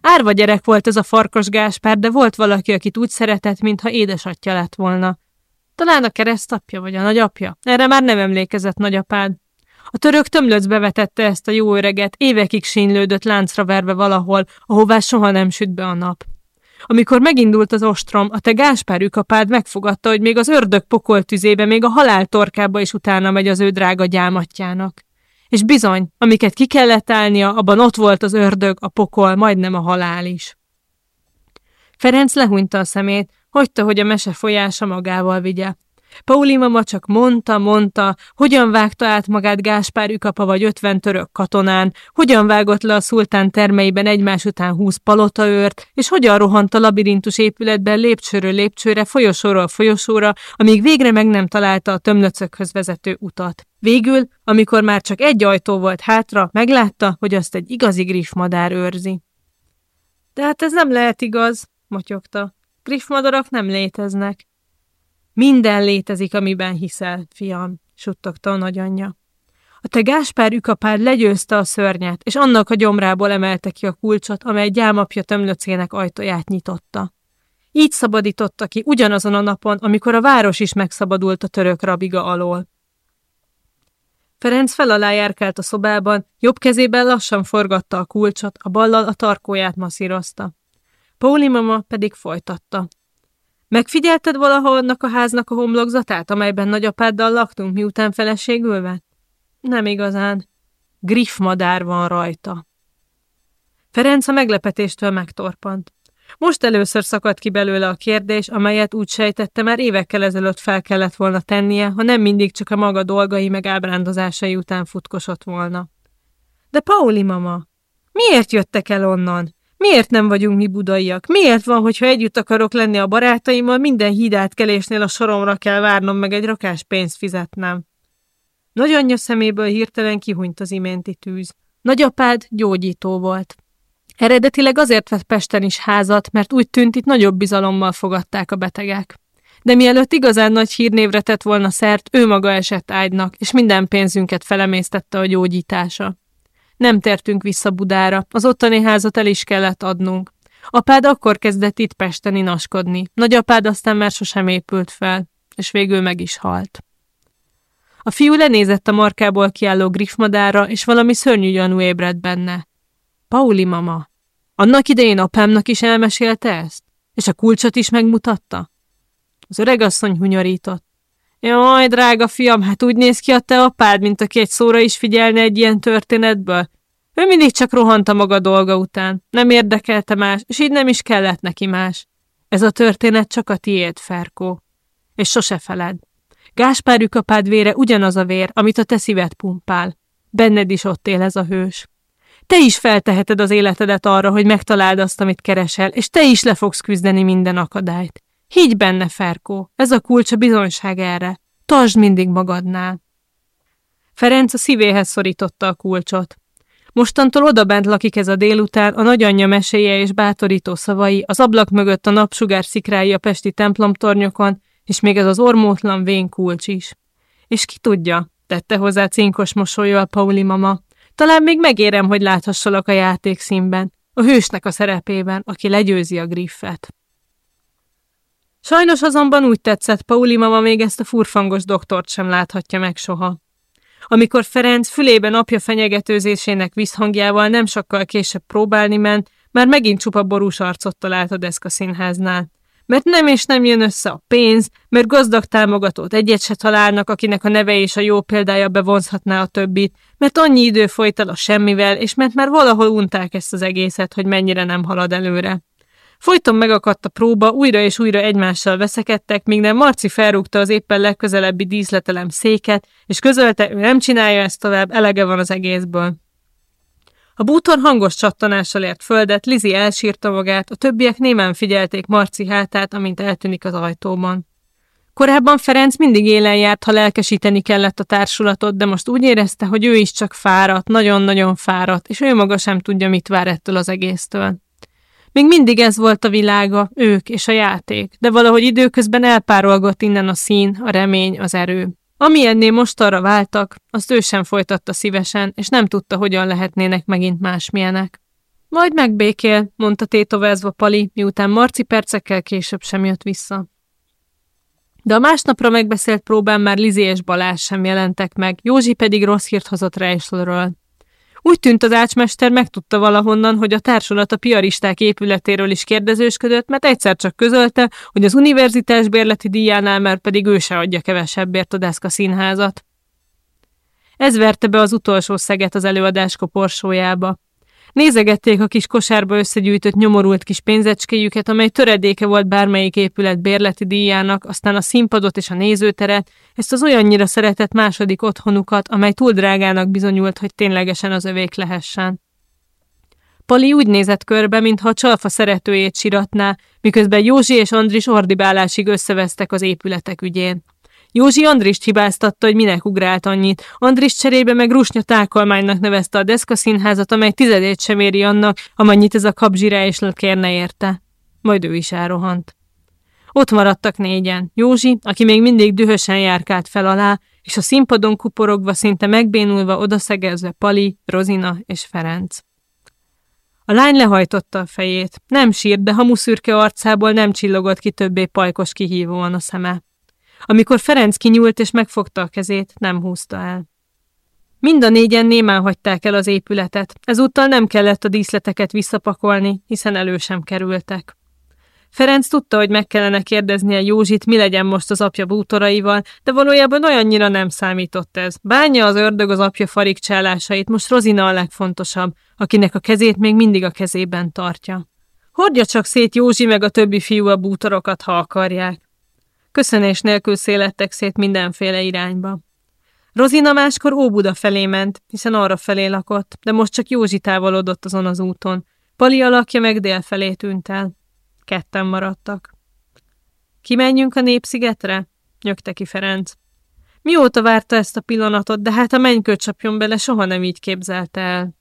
S1: Árva gyerek volt ez a farkas Gáspár, de volt valaki, akit úgy szeretett, mintha édesatja lett volna. Talán a keresztapja vagy a nagyapja? Erre már nem emlékezett nagyapád. A török tömlöcbe vetette ezt a jó öreget, évekig sínlődött láncra verve valahol, ahová soha nem süt be a nap. Amikor megindult az ostrom, a te Gáspár ükapád megfogadta, hogy még az ördög pokoltüzébe, még a halál torkába is utána megy az ő drága gyámatjának. És bizony, amiket ki kellett állnia, abban ott volt az ördög, a pokol, majdnem a halál is. Ferenc lehúnyta a szemét, hagyta, hogy a mese folyása magával vigye. Pauli mama csak mondta, mondta, hogyan vágta át magát Gáspár ükapa vagy ötven török katonán, hogyan vágott le a szultán termeiben egymás után húsz palotaőrt, és hogyan rohant a labirintus épületben lépcsőről lépcsőre, folyosóról folyosóra, amíg végre meg nem találta a tömlöcökhöz vezető utat. Végül, amikor már csak egy ajtó volt hátra, meglátta, hogy azt egy igazi griffmadár őrzi. De hát ez nem lehet igaz, motyogta. Griffmadarak nem léteznek. Minden létezik, amiben hiszel, fiam, suttogta a nagyanyja. A te Gáspár ükapár legyőzte a szörnyet, és annak a gyomrából emelte ki a kulcsot, amely gyámapja tömlöcének ajtaját nyitotta. Így szabadította ki ugyanazon a napon, amikor a város is megszabadult a török rabiga alól. Ferenc felalá járkált a szobában, jobb kezében lassan forgatta a kulcsot, a ballal a tarkóját masszírozta. Pauli mama pedig folytatta. Megfigyelted valahol annak a háznak a homlokzatát, amelyben nagyapáddal laktunk, miután feleségül vett? Nem igazán. Griffmadár van rajta. Ferenc a meglepetéstől megtorpant. Most először szakadt ki belőle a kérdés, amelyet úgy sejtette, már évekkel ezelőtt fel kellett volna tennie, ha nem mindig csak a maga dolgai meg ábrándozásai után futkosott volna. De Pauli mama, miért jöttek el onnan? Miért nem vagyunk mi budaiak? Miért van, hogyha együtt akarok lenni a barátaimmal, minden hídátkelésnél a soromra kell várnom, meg egy rakás pénzt fizetnem? Nagyanyja szeméből hirtelen kihunyt az iménti tűz. Nagyapád gyógyító volt. Eredetileg azért vett Pesten is házat, mert úgy tűnt, itt nagyobb bizalommal fogadták a betegek. De mielőtt igazán nagy hírnévre tett volna szert, ő maga esett ágynak, és minden pénzünket felemésztette a gyógyítása. Nem tértünk vissza Budára, az ottani házat el is kellett adnunk. Apád akkor kezdett itt Pesten inaskodni, nagyapád aztán már sosem épült fel, és végül meg is halt. A fiú lenézett a markából kiálló griffmadára, és valami szörnyű gyanú ébredt benne. Pauli mama, annak idején apámnak is elmesélte ezt? És a kulcsot is megmutatta? Az öregasszony hunyorított. Jaj, drága fiam, hát úgy néz ki a te apád, mint aki egy szóra is figyelne egy ilyen történetből. Ő mindig csak rohant a maga dolga után. Nem érdekelte más, és így nem is kellett neki más. Ez a történet csak a tiéd, Ferkó. És sose feled. Gáspár apád vére ugyanaz a vér, amit a te szíved pumpál. Benned is ott él ez a hős. Te is felteheted az életedet arra, hogy megtaláld azt, amit keresel, és te is le fogsz küzdeni minden akadályt. Higgy benne, Ferkó, ez a kulcs a bizonyság erre. Tartsd mindig magadnál. Ferenc a szívéhez szorította a kulcsot. Mostantól odabent lakik ez a délután, a nagyanyja meséje és bátorító szavai, az ablak mögött a napsugár szikrái a pesti templomtornyokon, és még ez az ormótlan vén kulcs is. És ki tudja, tette hozzá cinkos mosolyjal Pauli mama, talán még megérem, hogy láthassalak a játékszínben, a hősnek a szerepében, aki legyőzi a griffet. Sajnos azonban úgy tetszett, Pauli mama még ezt a furfangos doktort sem láthatja meg soha. Amikor Ferenc fülében apja fenyegetőzésének visszhangjával nem sokkal később próbálni ment, már megint csupa borús arcot talált a deszka színháznál. Mert nem és nem jön össze a pénz, mert gazdag támogatót egyet se találnak, akinek a neve és a jó példája bevonzhatná a többit, mert annyi idő folyt el a semmivel, és mert már valahol unták ezt az egészet, hogy mennyire nem halad előre. Folyton megakadt a próba, újra és újra egymással veszekedtek, míg nem Marci felrúgta az éppen legközelebbi díszletelem széket, és közölte, ő nem csinálja ezt tovább, elege van az egészből. A bútor hangos csattanással ért földet, Lizi elsírta magát, a többiek némán figyelték Marci hátát, amint eltűnik az ajtóban. Korábban Ferenc mindig élen járt, ha lelkesíteni kellett a társulatot, de most úgy érezte, hogy ő is csak fáradt, nagyon-nagyon fáradt, és ő maga sem tudja, mit vár ettől az egésztől. Még mindig ez volt a világa, ők és a játék, de valahogy időközben elpárolgott innen a szín, a remény, az erő. Ami ennél most arra váltak, azt ő sem folytatta szívesen, és nem tudta, hogyan lehetnének megint másmilyenek. Majd megbékél, mondta tétovázva Pali, miután Marci percekkel később sem jött vissza. De a másnapra megbeszélt próbán már Lizi és Balázs sem jelentek meg, Józsi pedig rossz hírt hozott Reislről. Úgy tűnt az ácsmester megtudta valahonnan, hogy a társulat a piaristák épületéről is kérdezősködött, mert egyszer csak közölte, hogy az univerzitás bérleti díjánál már pedig ő se adja kevesebbért a deszka színházat. Ez verte be az utolsó szeget az előadás koporsójába. Nézegették a kis kosárba összegyűjtött nyomorult kis pénzecskéjüket, amely töredéke volt bármelyik épület bérleti díjának, aztán a színpadot és a nézőteret, ezt az olyannyira szeretett második otthonukat, amely túl drágának bizonyult, hogy ténylegesen az övék lehessen. Pali úgy nézett körbe, mintha a csalfa szeretőjét siratná, miközben Józsi és Andris ordibálásig összevesztek az épületek ügyén. Józsi Andrist hibáztatta, hogy minek ugrált annyit. Andris cserébe meg Rusnya tákolmánynak nevezte a deszka színházat, amely tizedét sem éri annak, amennyit ez a kapzsirá és kérne érte. Majd ő is elrohant. Ott maradtak négyen. Józsi, aki még mindig dühösen járkált fel alá, és a színpadon kuporogva, szinte megbénulva odaszegezve Pali, Rozina és Ferenc. A lány lehajtotta a fejét. Nem sírt, de hamuszürke arcából nem csillogott ki többé pajkos kihívóan a szeme. Amikor Ferenc kinyúlt és megfogta a kezét, nem húzta el. Mind a négyen némán hagyták el az épületet, ezúttal nem kellett a díszleteket visszapakolni, hiszen elő sem kerültek. Ferenc tudta, hogy meg kellene kérdeznie Józsit, mi legyen most az apja bútoraival, de valójában olyannyira nem számított ez. Bánja az ördög az apja farigcsálásait, most Rozina a legfontosabb, akinek a kezét még mindig a kezében tartja. Hordja csak szét Józsi meg a többi fiú a bútorokat, ha akarják. Köszönés nélkül szélettek szét mindenféle irányba. Rozina máskor Óbuda felé ment, hiszen arra felé lakott, de most csak Józsi távolodott azon az úton. Pali alakja meg dél felé tűnt el. Ketten maradtak. Kimenjünk a Népszigetre? nyögte ki Ferenc. Mióta várta ezt a pillanatot, de hát a mennykő csapjon bele, soha nem így képzelte el.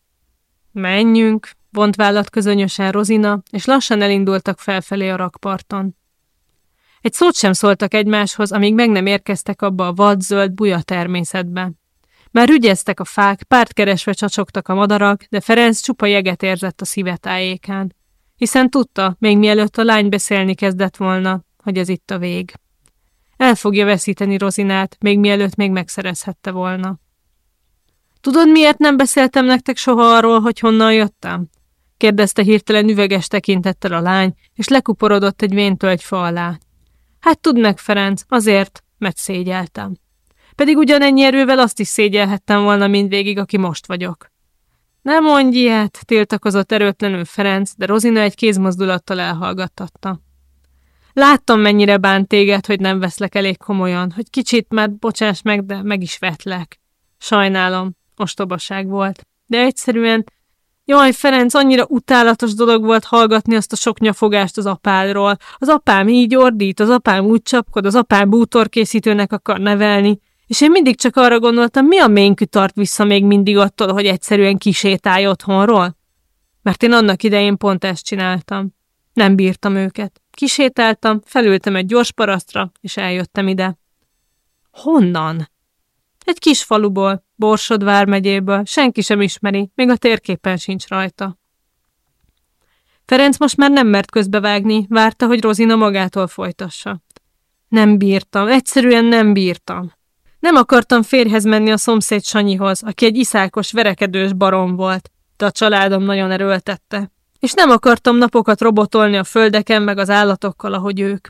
S1: Menjünk, vont vállat közönösen Rozina, és lassan elindultak felfelé a rakparton. Egy szót sem szóltak egymáshoz, amíg meg nem érkeztek abba a vad-zöld buja természetbe. Már ügyeztek a fák, pártkeresve csacsogtak a madarak, de Ferenc csupa jeget érzett a szívetájékán. Hiszen tudta, még mielőtt a lány beszélni kezdett volna, hogy ez itt a vég. El fogja veszíteni Rozinát, még mielőtt még megszerezhette volna. Tudod, miért nem beszéltem nektek soha arról, hogy honnan jöttem? kérdezte hirtelen üveges tekintettel a lány, és lekuporodott egy véntölgyfa alá. Hát tudd meg, Ferenc, azért, mert szégyeltem. Pedig ugyanennyi erővel azt is szégyelhettem volna mindvégig, aki most vagyok. Nem mondj ilyet, tiltakozott erőtlenül Ferenc, de Rozina egy kézmozdulattal elhallgattatta. Láttam, mennyire bánt téged, hogy nem veszlek elég komolyan, hogy kicsit már bocsáss meg, de meg is vetlek. Sajnálom, ostobaság volt. De egyszerűen Jaj, Ferenc, annyira utálatos dolog volt hallgatni azt a sok nyafogást az apádról. Az apám így ordít, az apám úgy csapkod, az apám bútorkészítőnek akar nevelni. És én mindig csak arra gondoltam, mi a ménkű tart vissza még mindig attól, hogy egyszerűen kisétálj otthonról? Mert én annak idején pont ezt csináltam. Nem bírtam őket. Kisétáltam, felültem egy gyors parasztra, és eljöttem ide. Honnan? Egy kis faluból, Borsod vármegyéből, senki sem ismeri, még a térképen sincs rajta. Ferenc most már nem mert közbevágni, várta, hogy Rozina magától folytassa. Nem bírtam, egyszerűen nem bírtam. Nem akartam férhez menni a szomszéd Sanyihoz, aki egy iszákos, verekedős barom volt, de a családom nagyon erőltette. És nem akartam napokat robotolni a földeken meg az állatokkal, ahogy ők.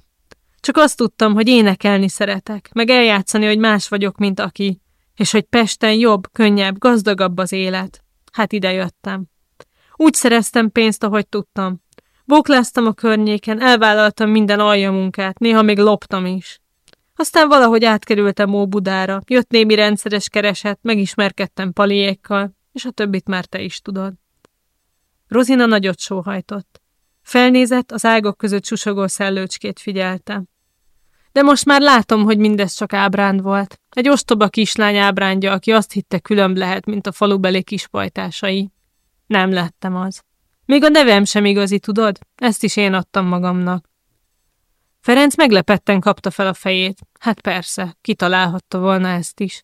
S1: Csak azt tudtam, hogy énekelni szeretek, meg eljátszani, hogy más vagyok, mint aki, és hogy Pesten jobb, könnyebb, gazdagabb az élet. Hát ide jöttem. Úgy szereztem pénzt, ahogy tudtam. Bokláztam a környéken, elvállaltam minden alja munkát, néha még loptam is. Aztán valahogy átkerültem Óbudára, jött némi rendszeres kereset, megismerkedtem paliékkal, és a többit már te is tudod. Rozina nagyot sóhajtott. Felnézett, az ágok között susogó szellőcskét figyelte. De most már látom, hogy mindez csak ábránd volt. Egy ostoba kislány ábrándja, aki azt hitte különb lehet, mint a falubeli kispajtásai. Nem lettem az. Még a nevem sem igazi, tudod? Ezt is én adtam magamnak. Ferenc meglepetten kapta fel a fejét. Hát persze, kitalálhatta volna ezt is.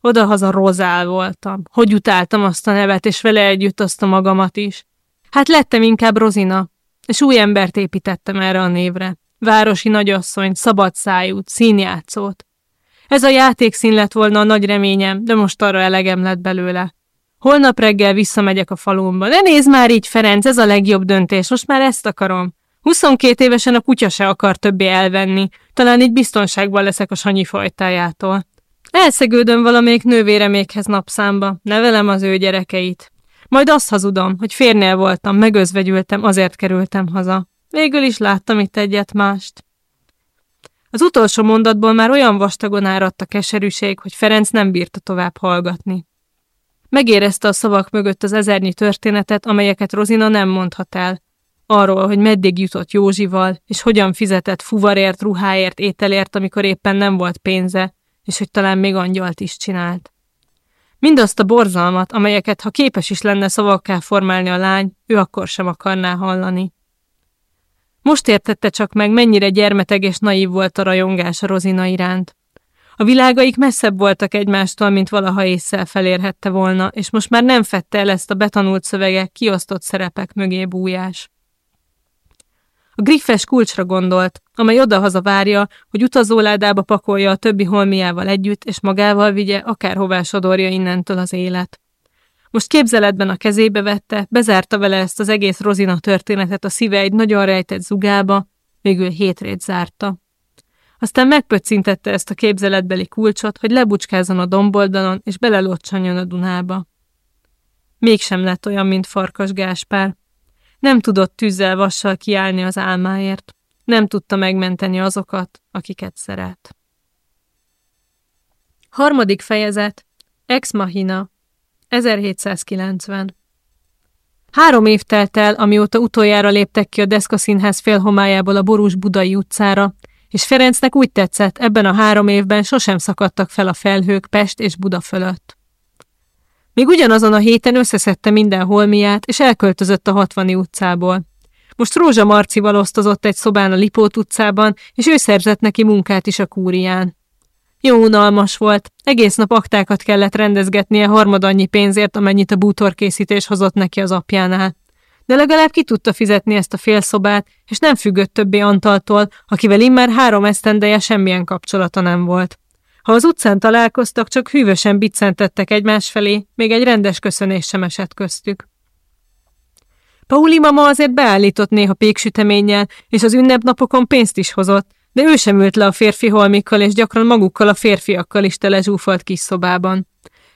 S1: Odahaza rozál voltam. Hogy utáltam azt a nevet, és vele együtt azt a magamat is. Hát lettem inkább Rozina, és új embert építettem erre a névre. Városi nagyasszony, szabad szájú, színjátszót. Ez a játékszín lett volna a nagy reményem, de most arra elegem lett belőle. Holnap reggel visszamegyek a falumba. Ne nézd már így, Ferenc, ez a legjobb döntés, most már ezt akarom. 22 évesen a kutya se akar többé elvenni, talán így biztonságban leszek a sanyi fajtájától. Elszegődöm valamelyik nővéremékhez napszámba, nevelem az ő gyerekeit. Majd azt hazudom, hogy férnél voltam, megözvegyültem, azért kerültem haza. Végül is láttam itt egyet mást. Az utolsó mondatból már olyan vastagon áradt a keserűség, hogy Ferenc nem bírta tovább hallgatni. Megérezte a szavak mögött az ezernyi történetet, amelyeket Rozina nem mondhat el. Arról, hogy meddig jutott Józsival, és hogyan fizetett fuvarért, ruháért, ételért, amikor éppen nem volt pénze, és hogy talán még angyalt is csinált. Mindazt a borzalmat, amelyeket, ha képes is lenne szavakká formálni a lány, ő akkor sem akarná hallani. Most értette csak meg, mennyire gyermeteg és naív volt a rajongás a Rozina iránt. A világaik messzebb voltak egymástól, mint valaha észszel felérhette volna, és most már nem fette el ezt a betanult szövegek, kiosztott szerepek mögé bújás. A griffes kulcsra gondolt, amely odahaza várja, hogy utazóládába pakolja a többi holmiával együtt, és magával vigye, akárhová sodorja innentől az élet. Most képzeletben a kezébe vette, bezárta vele ezt az egész rozina történetet a szíve egy nagyon rejtett zugába, végül hétrét zárta. Aztán megpöccintette ezt a képzeletbeli kulcsot, hogy lebucskázzon a domboldalon, és belelocsanjon a Dunába. Mégsem lett olyan, mint Farkas Gáspár. Nem tudott tűzzel vassal kiállni az álmáért. Nem tudta megmenteni azokat, akiket szeret. Harmadik fejezet Ex Machina 1790 Három év telt el, amióta utoljára léptek ki a Deszka Színház félhomájából a borús budai utcára, és Ferencnek úgy tetszett, ebben a három évben sosem szakadtak fel a felhők Pest és Buda fölött. Még ugyanazon a héten összeszedte minden holmiát, és elköltözött a hatvani utcából. Most Rózsa Marcival osztozott egy szobán a Lipót utcában, és ő szerzett neki munkát is a kúrián. Jó unalmas volt, egész nap aktákat kellett rendezgetnie harmadannyi pénzért, amennyit a bútorkészítés hozott neki az apjánál. De legalább ki tudta fizetni ezt a félszobát, és nem függött többé Antaltól, akivel immár három esztendeje semmilyen kapcsolata nem volt. Ha az utcán találkoztak, csak hűvösen biccentettek egymás felé, még egy rendes köszönés sem esett köztük. Pauli mama azért beállított néha péksüteménnyel, és az ünnepnapokon pénzt is hozott, de ő sem ült le a férfi holmikkal, és gyakran magukkal a férfiakkal is tele zsúfolt kis szobában.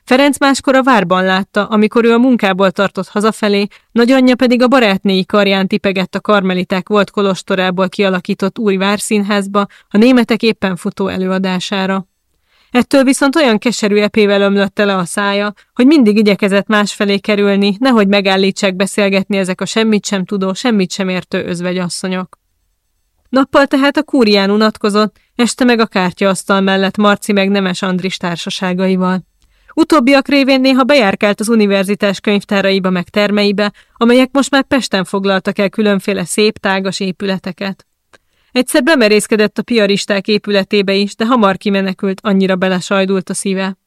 S1: Ferenc máskor a várban látta, amikor ő a munkából tartott hazafelé, nagyanyja pedig a barátnéi karján tipegett a karmeliták volt kolostorából kialakított új várszínházba, a németek éppen futó előadására. Ettől viszont olyan keserű epével ömlötte le a szája, hogy mindig igyekezett másfelé kerülni, nehogy megállítsák beszélgetni ezek a semmit sem tudó, semmit sem értő özvegyasszonyok. Nappal tehát a kúrián unatkozott, este meg a kártyaasztal mellett Marci meg Nemes Andris társaságaival. Utóbbiak révén néha bejárkált az univerzitás könyvtáraiba meg termeibe, amelyek most már Pesten foglaltak el különféle szép, tágas épületeket. Egyszer bemerészkedett a piaristák épületébe is, de hamar kimenekült, annyira belesajdult a szíve.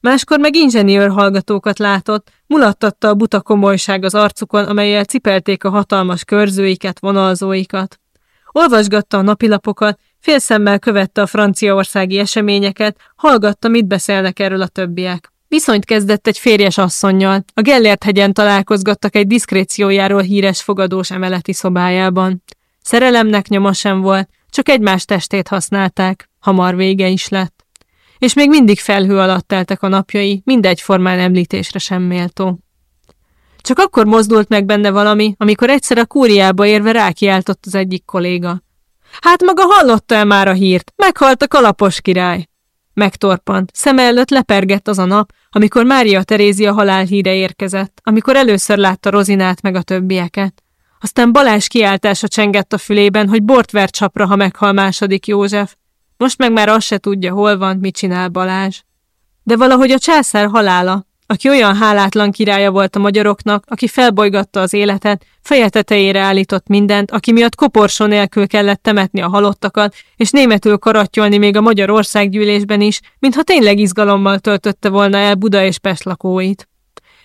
S1: Máskor meg inzseniőr hallgatókat látott, mulattatta a buta komolyság az arcukon, amelyel cipelték a hatalmas körzőiket, vonalzóikat. Olvasgatta a napilapokat, félszemmel követte a franciaországi eseményeket, hallgatta, mit beszélnek erről a többiek. Viszonyt kezdett egy férjes asszonnyal. A Gellért hegyen találkozgattak egy diszkréciójáról híres fogadós emeleti szobájában. Szerelemnek nyoma sem volt, csak egymás testét használták, hamar vége is lett. És még mindig felhő alatt teltek a napjai, mindegyformán említésre sem méltó. Csak akkor mozdult meg benne valami, amikor egyszer a kúriába érve rákiáltott az egyik kolléga. Hát maga hallotta-e már a hírt? Meghalt a kalapos király. Megtorpant, szem előtt lepergett az a nap, amikor Mária Terézia halálhíre érkezett, amikor először látta Rozinát meg a többieket. Aztán Balázs kiáltása csengett a fülében, hogy bort ver csapra, ha meghal második József. Most meg már azt se tudja, hol van, mit csinál Balázs. De valahogy a császár halála, aki olyan hálátlan királya volt a magyaroknak, aki felbolygatta az életet, feje tetejére állított mindent, aki miatt koporsó nélkül kellett temetni a halottakat, és németül karattyolni még a magyar országgyűlésben is, mintha tényleg izgalommal töltötte volna el Buda és Pest lakóit.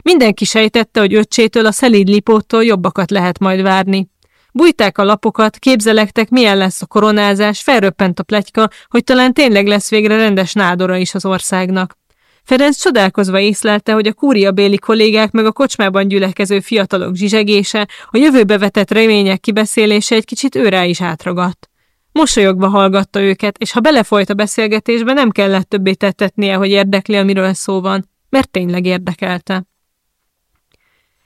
S1: Mindenki sejtette, hogy öccsétől a szelíd lipóttól jobbakat lehet majd várni. Bújták a lapokat, képzelektek, milyen lesz a koronázás, felröppent a pletyka, hogy talán tényleg lesz végre rendes nádora is az országnak. Ferenc csodálkozva észlelte, hogy a kúria béli kollégák meg a kocsmában gyülekező fiatalok zsizsegése, a jövőbe vetett remények kibeszélése egy kicsit őrá is átragadt. Mosolyogva hallgatta őket, és ha belefolyt a beszélgetésbe, nem kellett többé tettetnie, hogy érdekli, amiről szó van, mert tényleg érdekelte.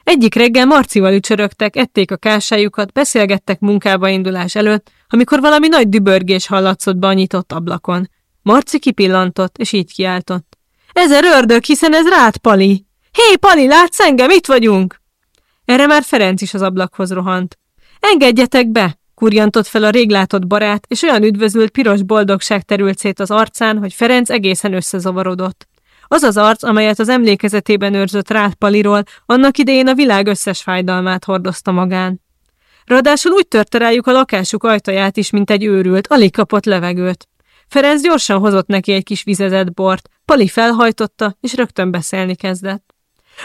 S1: Egyik reggel Marcival ücsörögtek, ették a kásájukat, beszélgettek munkába indulás előtt, amikor valami nagy dübörgés hallatszott be a nyitott ablakon. Marci kipillantott, és így kiáltott. Ezer ördög, hiszen ez rád, Pali! Hé, Pali, látsz engem? Itt vagyunk! Erre már Ferenc is az ablakhoz rohant. Engedjetek be! kurjantott fel a réglátott barát, és olyan üdvözült piros boldogság terült szét az arcán, hogy Ferenc egészen összezavarodott. Az az arc, amelyet az emlékezetében őrzött Ráth Paliról, annak idején a világ összes fájdalmát hordozta magán. Ráadásul úgy törte rájuk a lakásuk ajtaját is, mint egy őrült, alig kapott levegőt. Ferenc gyorsan hozott neki egy kis vizezett bort, Pali felhajtotta, és rögtön beszélni kezdett.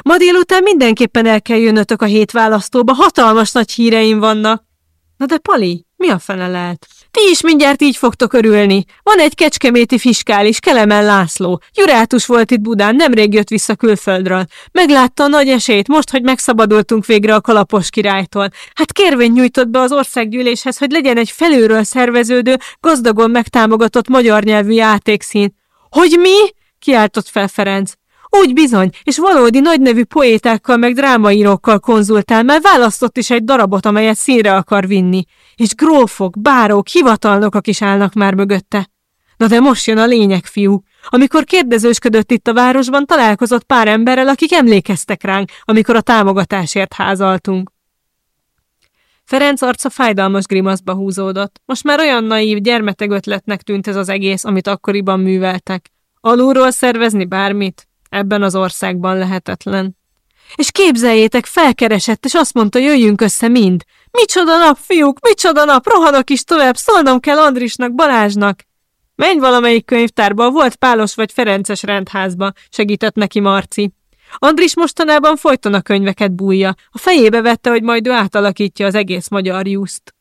S1: Ma délután mindenképpen el kell jönnötök a hét választóba, hatalmas nagy híreim vannak. Na de Pali, Mi a fene lehet? Ti is mindjárt így fogtok örülni. Van egy kecskeméti fiskális, Kelemen László. Jurátus volt itt Budán, nemrég jött vissza külföldről. Meglátta a nagy esélyt, most, hogy megszabadultunk végre a kalapos királytól. Hát kérvény nyújtott be az országgyűléshez, hogy legyen egy felülről szerveződő, gazdagon megtámogatott magyar nyelvű játékszín. Hogy mi? kiáltott fel Ferenc. Úgy bizony, és valódi nagynevű poétákkal meg drámaírókkal konzultál, mert választott is egy darabot, amelyet színre akar vinni. És grófok, bárók, hivatalnokok is állnak már mögötte. Na de most jön a lényeg, fiú. Amikor kérdezősködött itt a városban, találkozott pár emberrel, akik emlékeztek ránk, amikor a támogatásért házaltunk. Ferenc arca fájdalmas grimaszba húzódott. Most már olyan naív, gyermeteg ötletnek tűnt ez az egész, amit akkoriban műveltek. Alulról szervezni bármit? Ebben az országban lehetetlen. És képzeljétek, felkeresett, és azt mondta, jöjjünk össze mind. Micsoda nap, fiúk, micsoda nap, rohanok is tovább, szólnom kell Andrisnak, Balázsnak. Menj valamelyik könyvtárba, volt Pálos vagy Ferences rendházba, segített neki Marci. Andris mostanában folyton a könyveket bújja. A fejébe vette, hogy majd ő átalakítja az egész magyar juszt.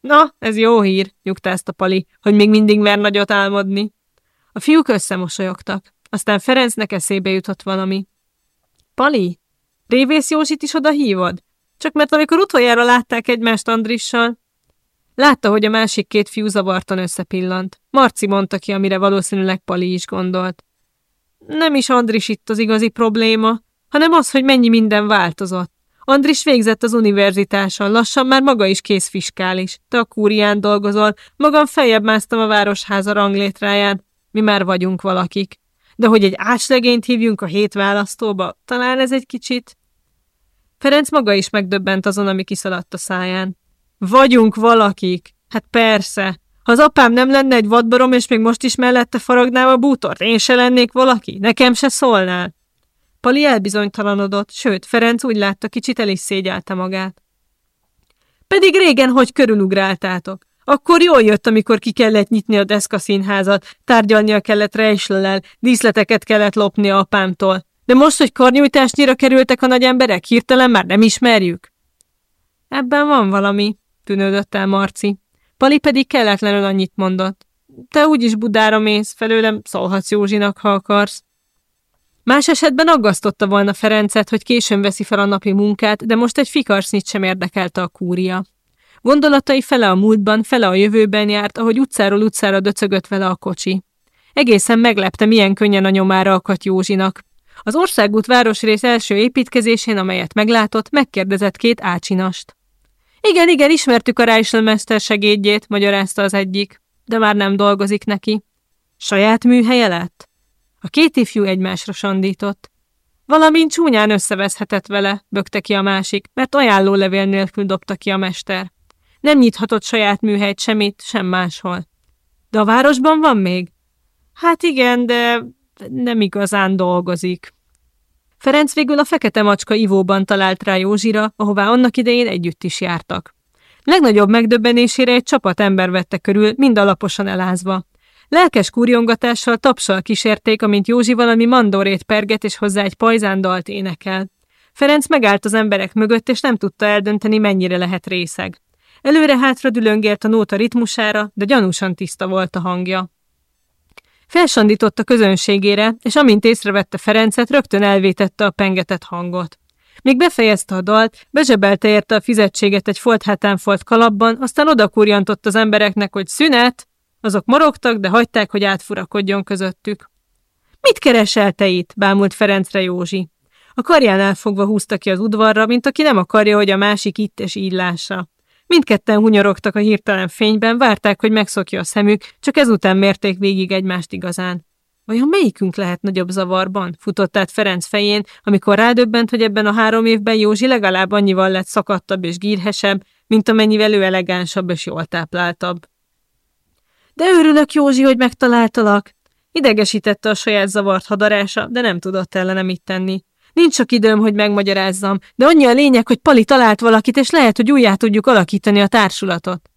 S1: Na, ez jó hír, nyugtázta Pali, hogy még mindig mer nagyot álmodni. A fiúk összemosolyogtak. Aztán Ferencnek eszébe jutott valami. Pali, Révész Józsit is oda hívod? Csak mert amikor utoljára látták egymást Andrissal, Látta, hogy a másik két fiú zavartan összepillant. Marci mondta ki, amire valószínűleg Pali is gondolt. Nem is Andris itt az igazi probléma, hanem az, hogy mennyi minden változott. Andris végzett az univerzitáson, lassan már maga is kész fiskális. Te a kúrián dolgozol, magam feljebb másztam a városháza ranglétráján. Mi már vagyunk valakik. De hogy egy ácslegényt hívjunk a hét választóba, talán ez egy kicsit... Ferenc maga is megdöbbent azon, ami kiszaladt a száján. Vagyunk valakik. Hát persze. Ha az apám nem lenne egy vadbarom, és még most is mellette faragnám a bútort, én se lennék valaki? Nekem se szólnál? Pali elbizonytalanodott, sőt, Ferenc úgy látta, kicsit el is szégyelte magát. Pedig régen hogy körülugráltátok? Akkor jól jött, amikor ki kellett nyitni a deszkaszínházat, tárgyalnia kellett rejslelel, díszleteket kellett lopni apámtól. De most, hogy karnyújtásnyira kerültek a nagy emberek, hirtelen már nem ismerjük? Ebben van valami, tűnődött el Marci. Pali pedig kelletlenül annyit mondott. Te úgyis Budára mész, felőlem szólhatsz Józsinak, ha akarsz. Más esetben aggasztotta volna Ferencet, hogy későn veszi fel a napi munkát, de most egy fikarsznyit sem érdekelte a kúria. Gondolatai fele a múltban, fele a jövőben járt, ahogy utcáról utcára döcögött vele a kocsi. Egészen meglepte, milyen könnyen a nyomára akadt Józsinak. Az országút városrész első építkezésén, amelyet meglátott, megkérdezett két ácsinast. Igen, igen, ismertük a Reichelmester segédjét, magyarázta az egyik, de már nem dolgozik neki. Saját műhelye lett? A két ifjú egymásra sandított. Valamint csúnyán összeveszhetett vele, bökte ki a másik, mert ajánlólevél nélkül dobta ki a mester. Nem nyithatott saját műhelyt semmit, sem máshol. De a városban van még? Hát igen, de nem igazán dolgozik. Ferenc végül a fekete macska ivóban talált rá Józsira, ahová annak idején együtt is jártak. Legnagyobb megdöbbenésére egy csapat ember vette körül, mind alaposan elázva. Lelkes kurjongatással tapsal kísérték, amint Józsi valami mandorét perget és hozzá egy pajzándalt énekel. Ferenc megállt az emberek mögött, és nem tudta eldönteni, mennyire lehet részeg. Előre-hátra dülöngért a nóta ritmusára, de gyanúsan tiszta volt a hangja. Felsandított a közönségére, és amint észrevette Ferencet, rögtön elvétette a pengetett hangot. Még befejezte a dalt, bezsebelte érte a fizetséget egy folt hátán folt kalapban, aztán odakurjantott az embereknek, hogy szünet, azok morogtak, de hagyták, hogy átfurakodjon közöttük. Mit keresel te itt? bámult Ferencre Józsi. A karjánál fogva húzta ki az udvarra, mint aki nem akarja, hogy a másik itt és így lássa. Mindketten hunyorogtak a hirtelen fényben, várták, hogy megszokja a szemük, csak ezután mérték végig egymást igazán. Vajon melyikünk lehet nagyobb zavarban? Futott át Ferenc fején, amikor rádöbbent, hogy ebben a három évben Józsi legalább annyival lett szakadtabb és gírhesebb, mint amennyivel ő elegánsabb és jól tápláltabb. De örülök, Józsi, hogy megtaláltalak. Idegesítette a saját zavart hadarása, de nem tudott ellene mit tenni. Nincs sok időm, hogy megmagyarázzam, de annyi a lényeg, hogy Pali talált valakit, és lehet, hogy újjá tudjuk alakítani a társulatot.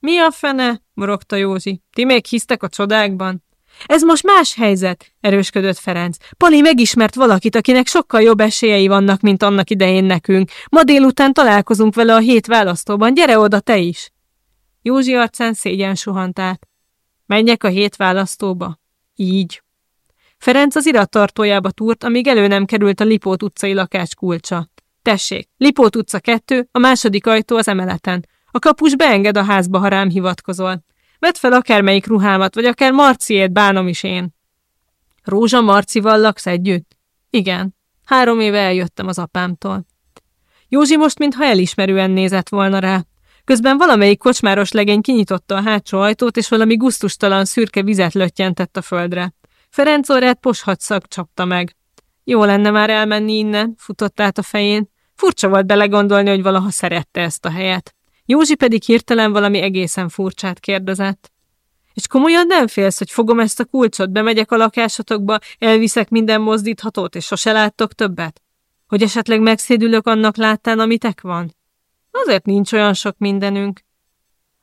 S1: Mi a fene? morogta Józsi. Ti még hisztek a csodákban? Ez most más helyzet, erősködött Ferenc. Pali megismert valakit, akinek sokkal jobb esélyei vannak, mint annak idején nekünk. Ma délután találkozunk vele a hét választóban, gyere oda te is! Józsi arcán szégyen suhant át. Menjek a hét választóba? Így. Ferenc az irattartójába túrt, amíg elő nem került a Lipót utcai lakás kulcsa. Tessék, Lipót utca kettő, a második ajtó az emeleten. A kapus beenged a házba, ha rám hivatkozol. Vedd fel akármelyik ruhámat, vagy akár Marciét bánom is én. Rózsa Marcival laksz együtt? Igen. Három éve eljöttem az apámtól. Józsi most mintha elismerően nézett volna rá. Közben valamelyik kocsmáros legény kinyitotta a hátsó ajtót, és valami guztustalan szürke vizet löttyentett a földre. Ferenc orrát poshatszak csapta meg. Jó lenne már elmenni innen, futott át a fején. Furcsa volt belegondolni, hogy valaha szerette ezt a helyet. Józsi pedig hirtelen valami egészen furcsát kérdezett. És komolyan nem félsz, hogy fogom ezt a kulcsot, bemegyek a lakásotokba, elviszek minden mozdíthatót, és sose láttok többet? Hogy esetleg megszédülök annak láttán, amitek van? Azért nincs olyan sok mindenünk.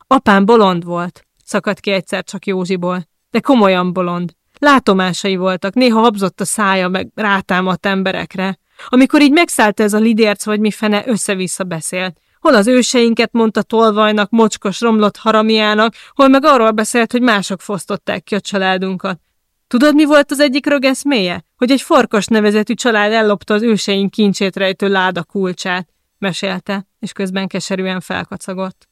S1: Apám bolond volt, szakadt ki egyszer csak Józsiból, de komolyan bolond. Látomásai voltak, néha habzott a szája, meg rátámadt emberekre. Amikor így megszállt ez a lidérc, vagy mi fene, össze-vissza beszélt. Hol az őseinket mondta tolvajnak, mocskos, romlott haramiának, hol meg arról beszélt, hogy mások fosztották ki a családunkat. Tudod, mi volt az egyik rögeszméje? Hogy egy farkas nevezetű család ellopta az őseink kincsét rejtő láda kulcsát, mesélte, és közben keserűen felkacagott.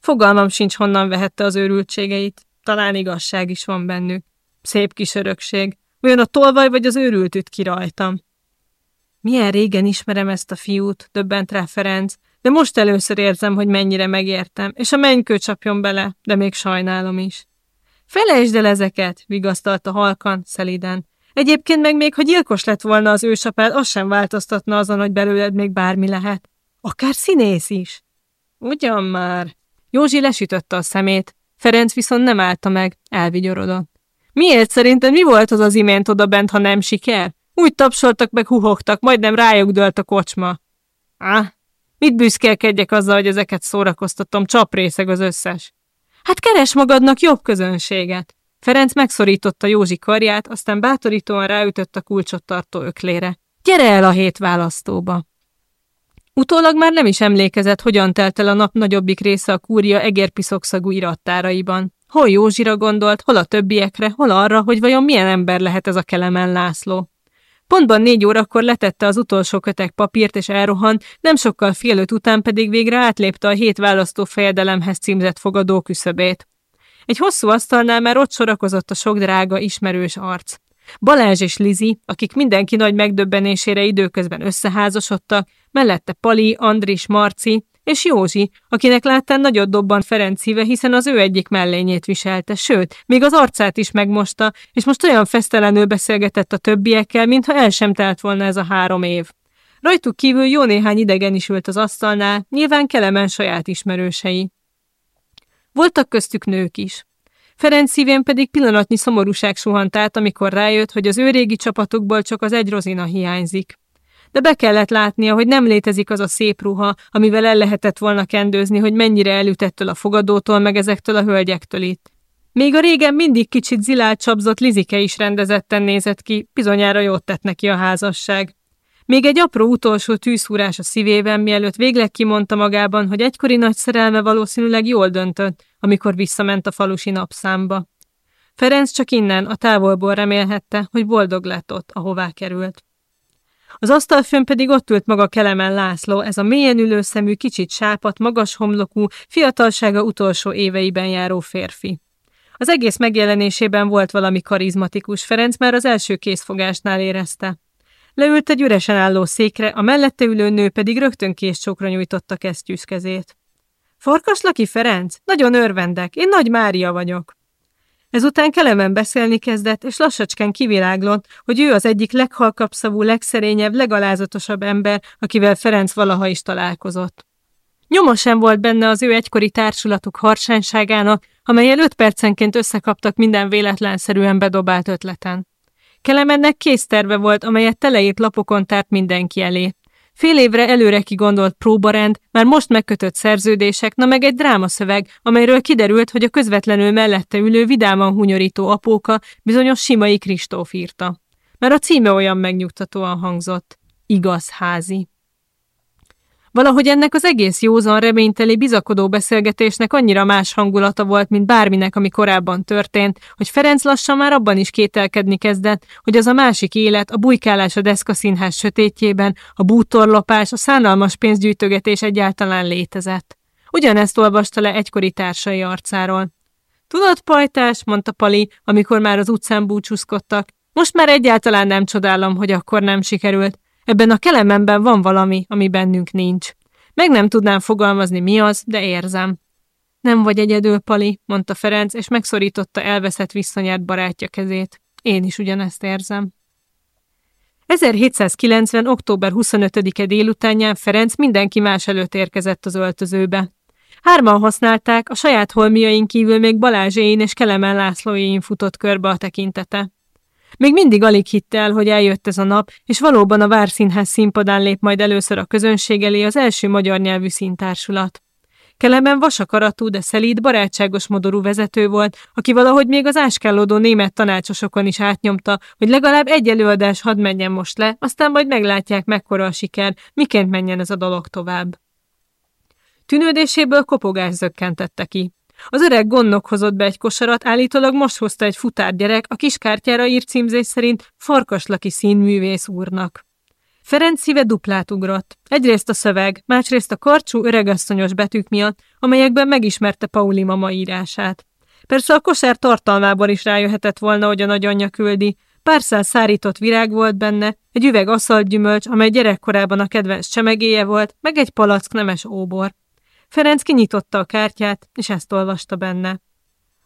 S1: Fogalmam sincs, honnan vehette az őrültségeit. Talán igazság is van bennük. Szép kis örökség. Olyan a tolvaj vagy az őrült üt ki rajtam. Milyen régen ismerem ezt a fiút, döbbent rá Ferenc, de most először érzem, hogy mennyire megértem, és a mennykő csapjon bele, de még sajnálom is. Felejtsd el ezeket, vigasztalta halkan, szeliden. Egyébként meg még, ha gyilkos lett volna az ősapád, az sem változtatna azon, hogy belőled még bármi lehet. Akár színész is. Ugyan már. Józsi lesütötte a szemét, Ferenc viszont nem állta meg, elvigyorodott. Miért szerinted mi volt az az imént oda bent, ha nem siker? Úgy tapsoltak meg huhogtak, majdnem rájuk dőlt a kocsma. Á, mit büszkélkedjek azzal, hogy ezeket szórakoztatom, csaprészeg az összes. Hát keres magadnak jobb közönséget. Ferenc megszorította Józsi karját, aztán bátorítóan ráütött a kulcsot tartó öklére. Gyere el a hét választóba! Utólag már nem is emlékezett, hogyan telt el a nap nagyobbik része a kúria egérpiszokszagú irattáraiban. Hol Józsira gondolt, hol a többiekre, hol arra, hogy vajon milyen ember lehet ez a Kelemen László. Pontban négy órakor letette az utolsó kötek papírt és elrohant, nem sokkal fél öt után pedig végre átlépte a hét választó fejedelemhez címzett fogadó küszöbét. Egy hosszú asztalnál már ott sorakozott a sok drága, ismerős arc. Balázs és Lizi, akik mindenki nagy megdöbbenésére időközben összeházasodtak, mellette Pali, Andris, Marci, és Józsi, akinek láttán nagyot dobban Ferenc szíve, hiszen az ő egyik mellényét viselte, sőt, még az arcát is megmosta, és most olyan fesztelenül beszélgetett a többiekkel, mintha el sem telt volna ez a három év. Rajtuk kívül jó néhány idegen is ült az asztalnál, nyilván Kelemen saját ismerősei. Voltak köztük nők is. Ferenc szívén pedig pillanatnyi szomorúság suhant át, amikor rájött, hogy az ő régi csapatokból csak az egy rozina hiányzik de be kellett látnia, hogy nem létezik az a szép ruha, amivel el lehetett volna kendőzni, hogy mennyire elütettől a fogadótól, meg ezektől a hölgyektől itt. Még a régen mindig kicsit zilált csapzott Lizike is rendezetten nézett ki, bizonyára jót tett neki a házasság. Még egy apró utolsó tűzhúrás a szívében, mielőtt végleg kimondta magában, hogy egykori nagy szerelme valószínűleg jól döntött, amikor visszament a falusi napszámba. Ferenc csak innen, a távolból remélhette, hogy boldog lett ott, ahová került. Az asztalfőn pedig ott ült maga Kelemen László, ez a mélyen ülő szemű, kicsit sápat, magas homlokú, fiatalsága utolsó éveiben járó férfi. Az egész megjelenésében volt valami karizmatikus, Ferenc már az első készfogásnál érezte. Leült egy üresen álló székre, a mellette ülő nő pedig rögtön késcsókra nyújtotta kesztyűs kezét. Farkas Laki Ferenc? Nagyon örvendek, én Nagy Mária vagyok. Ezután Kelemen beszélni kezdett, és lassacskán kiviláglott, hogy ő az egyik leghalkabb szavú, legszerényebb, legalázatosabb ember, akivel Ferenc valaha is találkozott. Nyoma sem volt benne az ő egykori társulatuk harsányságának, amelyel öt percenként összekaptak minden véletlenszerűen bedobált ötleten. Kelemennek készterve volt, amelyet teleírt lapokon tárt mindenki elé. Fél évre előre kigondolt próbarend, már most megkötött szerződések, na meg egy drámaszöveg, amelyről kiderült, hogy a közvetlenül mellette ülő vidáman hunyorító apóka bizonyos Simai Kristóf írta. Mert a címe olyan megnyugtatóan hangzott. Igaz házi. Valahogy ennek az egész józan reményteli bizakodó beszélgetésnek annyira más hangulata volt, mint bárminek, ami korábban történt, hogy Ferenc lassan már abban is kételkedni kezdett, hogy az a másik élet, a bujkálás a deszkaszínház sötétjében, a bútorlopás, a szánalmas pénzgyűjtögetés egyáltalán létezett. Ugyanezt olvasta le egykori társai arcáról. Tudod, pajtás, mondta Pali, amikor már az utcán búcsúzkodtak, most már egyáltalán nem csodálom, hogy akkor nem sikerült. Ebben a kelememben van valami, ami bennünk nincs. Meg nem tudnám fogalmazni, mi az, de érzem. Nem vagy egyedül, Pali, mondta Ferenc, és megszorította elveszett visszanyert barátja kezét. Én is ugyanezt érzem. 1790. október 25-e délutánján Ferenc mindenki más előtt érkezett az öltözőbe. Hárman használták, a saját holmiain kívül még Balázséin és Kelemen Lászlóéin futott körbe a tekintete. Még mindig alig hitte el, hogy eljött ez a nap, és valóban a Várszínház színpadán lép majd először a közönség elé az első magyar nyelvű színtársulat. Kelemen vasakaratú, de szelíd, barátságos modorú vezető volt, aki valahogy még az áskálódó német tanácsosokon is átnyomta, hogy legalább egy előadás hadd menjen most le, aztán majd meglátják, mekkora a siker, miként menjen ez a dolog tovább. Tűnődéséből kopogás zökkentette ki. Az öreg gondnok hozott be egy kosarat, állítólag most hozta egy futárgyerek, a kiskártyára írt címzés szerint farkaslaki színművész úrnak. Ferenc szíve duplát ugrott. Egyrészt a szöveg, másrészt a karcsú, öregasszonyos betűk miatt, amelyekben megismerte Pauli mama írását. Persze a kosár tartalmában is rájöhetett volna, hogy a nagyanyja küldi. Pár száz szárított virág volt benne, egy üveg aszalgyümölcs, amely gyerekkorában a kedvenc csemegéje volt, meg egy palack nemes óbor. Ferenc kinyitotta a kártyát, és ezt olvasta benne.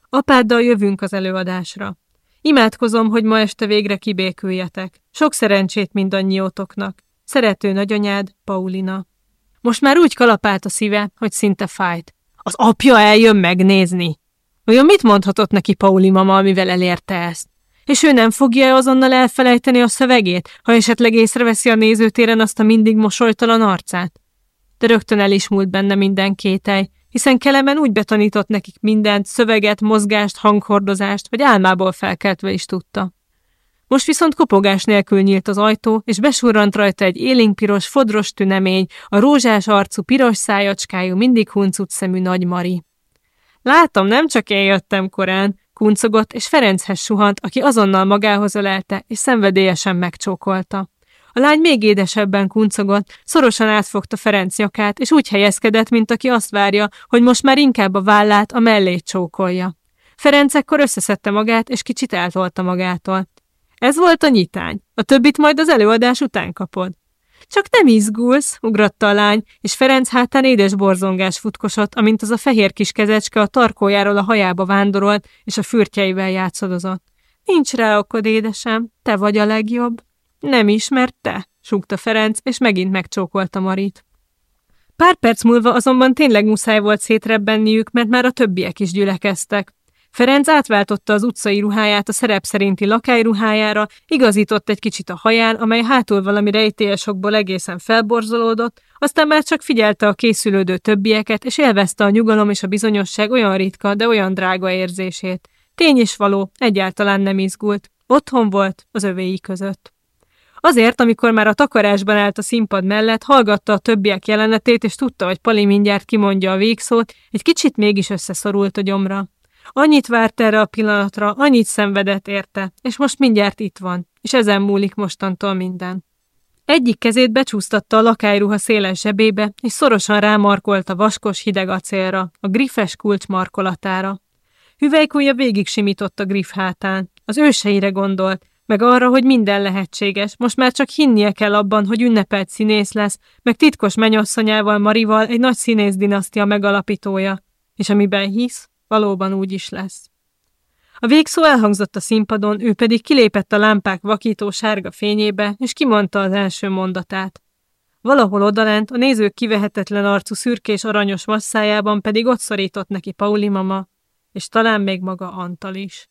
S1: Apáddal jövünk az előadásra. Imádkozom, hogy ma este végre kibéküljetek. Sok szerencsét mindannyiótoknak. Szerető nagyanyád, Paulina. Most már úgy kalapált a szíve, hogy szinte fájt. Az apja eljön megnézni. Olyan mit mondhatott neki Pauli mama, amivel elérte ezt? És ő nem fogja azonnal elfelejteni a szövegét, ha esetleg észreveszi a nézőtéren azt a mindig mosolytalan arcát? De rögtön el is múlt benne minden kételj, hiszen Kelemen úgy betanított nekik mindent, szöveget, mozgást, hanghordozást, hogy álmából felkeltve is tudta. Most viszont kopogás nélkül nyílt az ajtó, és besurrant rajta egy élénkpiros, fodros tünemény, a rózsás arcú, piros szájacskájú, mindig huncut szemű nagy Mari. Látom, nem csak én jöttem korán, kuncogott, és Ferenchez suhant, aki azonnal magához ölelte, és szenvedélyesen megcsókolta. A lány még édesebben kuncogott, szorosan átfogta Ferenc nyakát, és úgy helyezkedett, mint aki azt várja, hogy most már inkább a vállát, a mellét csókolja. Ferenc ekkor összeszedte magát, és kicsit eltolta magától. Ez volt a nyitány, a többit majd az előadás után kapod. Csak nem izgulsz, ugratta a lány, és Ferenc hátán édes borzongás futkosott, amint az a fehér kis kezecske a tarkójáról a hajába vándorolt, és a fürtjeivel játszadozott. Nincs rá okod, édesem, te vagy a legjobb. Nem ismerte? súgta Ferenc, és megint megcsókolta Marit. Pár perc múlva azonban tényleg muszáj volt szétrebbenniük, mert már a többiek is gyülekeztek. Ferenc átváltotta az utcai ruháját a szerep szerinti lakályruhájára, igazított egy kicsit a haján, amely hátul valami rejtélyesokból egészen felborzolódott, aztán már csak figyelte a készülődő többieket, és élvezte a nyugalom és a bizonyosság olyan ritka, de olyan drága érzését. Tény is való, egyáltalán nem izgult. Otthon volt az övéi között. Azért, amikor már a takarásban állt a színpad mellett, hallgatta a többiek jelenetét, és tudta, hogy Pali mindjárt kimondja a végszót, egy kicsit mégis összeszorult a gyomra. Annyit várt erre a pillanatra, annyit szenvedett érte, és most mindjárt itt van, és ezen múlik mostantól minden. Egyik kezét becsúsztatta a lakályruha széles zsebébe, és szorosan rámarkolt a vaskos hideg acélra, a griffes kulcs markolatára. Hüvelykúja végig simított a griff hátán. Az őseire gondolt, meg arra, hogy minden lehetséges. Most már csak hinnie kell abban, hogy ünnepelt színész lesz, meg titkos menyasszonyával, Marival egy nagy színész dinasztia megalapítója. És amiben hisz, valóban úgy is lesz. A végszó elhangzott a színpadon, ő pedig kilépett a lámpák vakító sárga fényébe, és kimondta az első mondatát. Valahol odalent, a nézők kivehetetlen arcú szürkés aranyos masszájában pedig ott szorított neki Pauli mama, és talán még maga Antal is.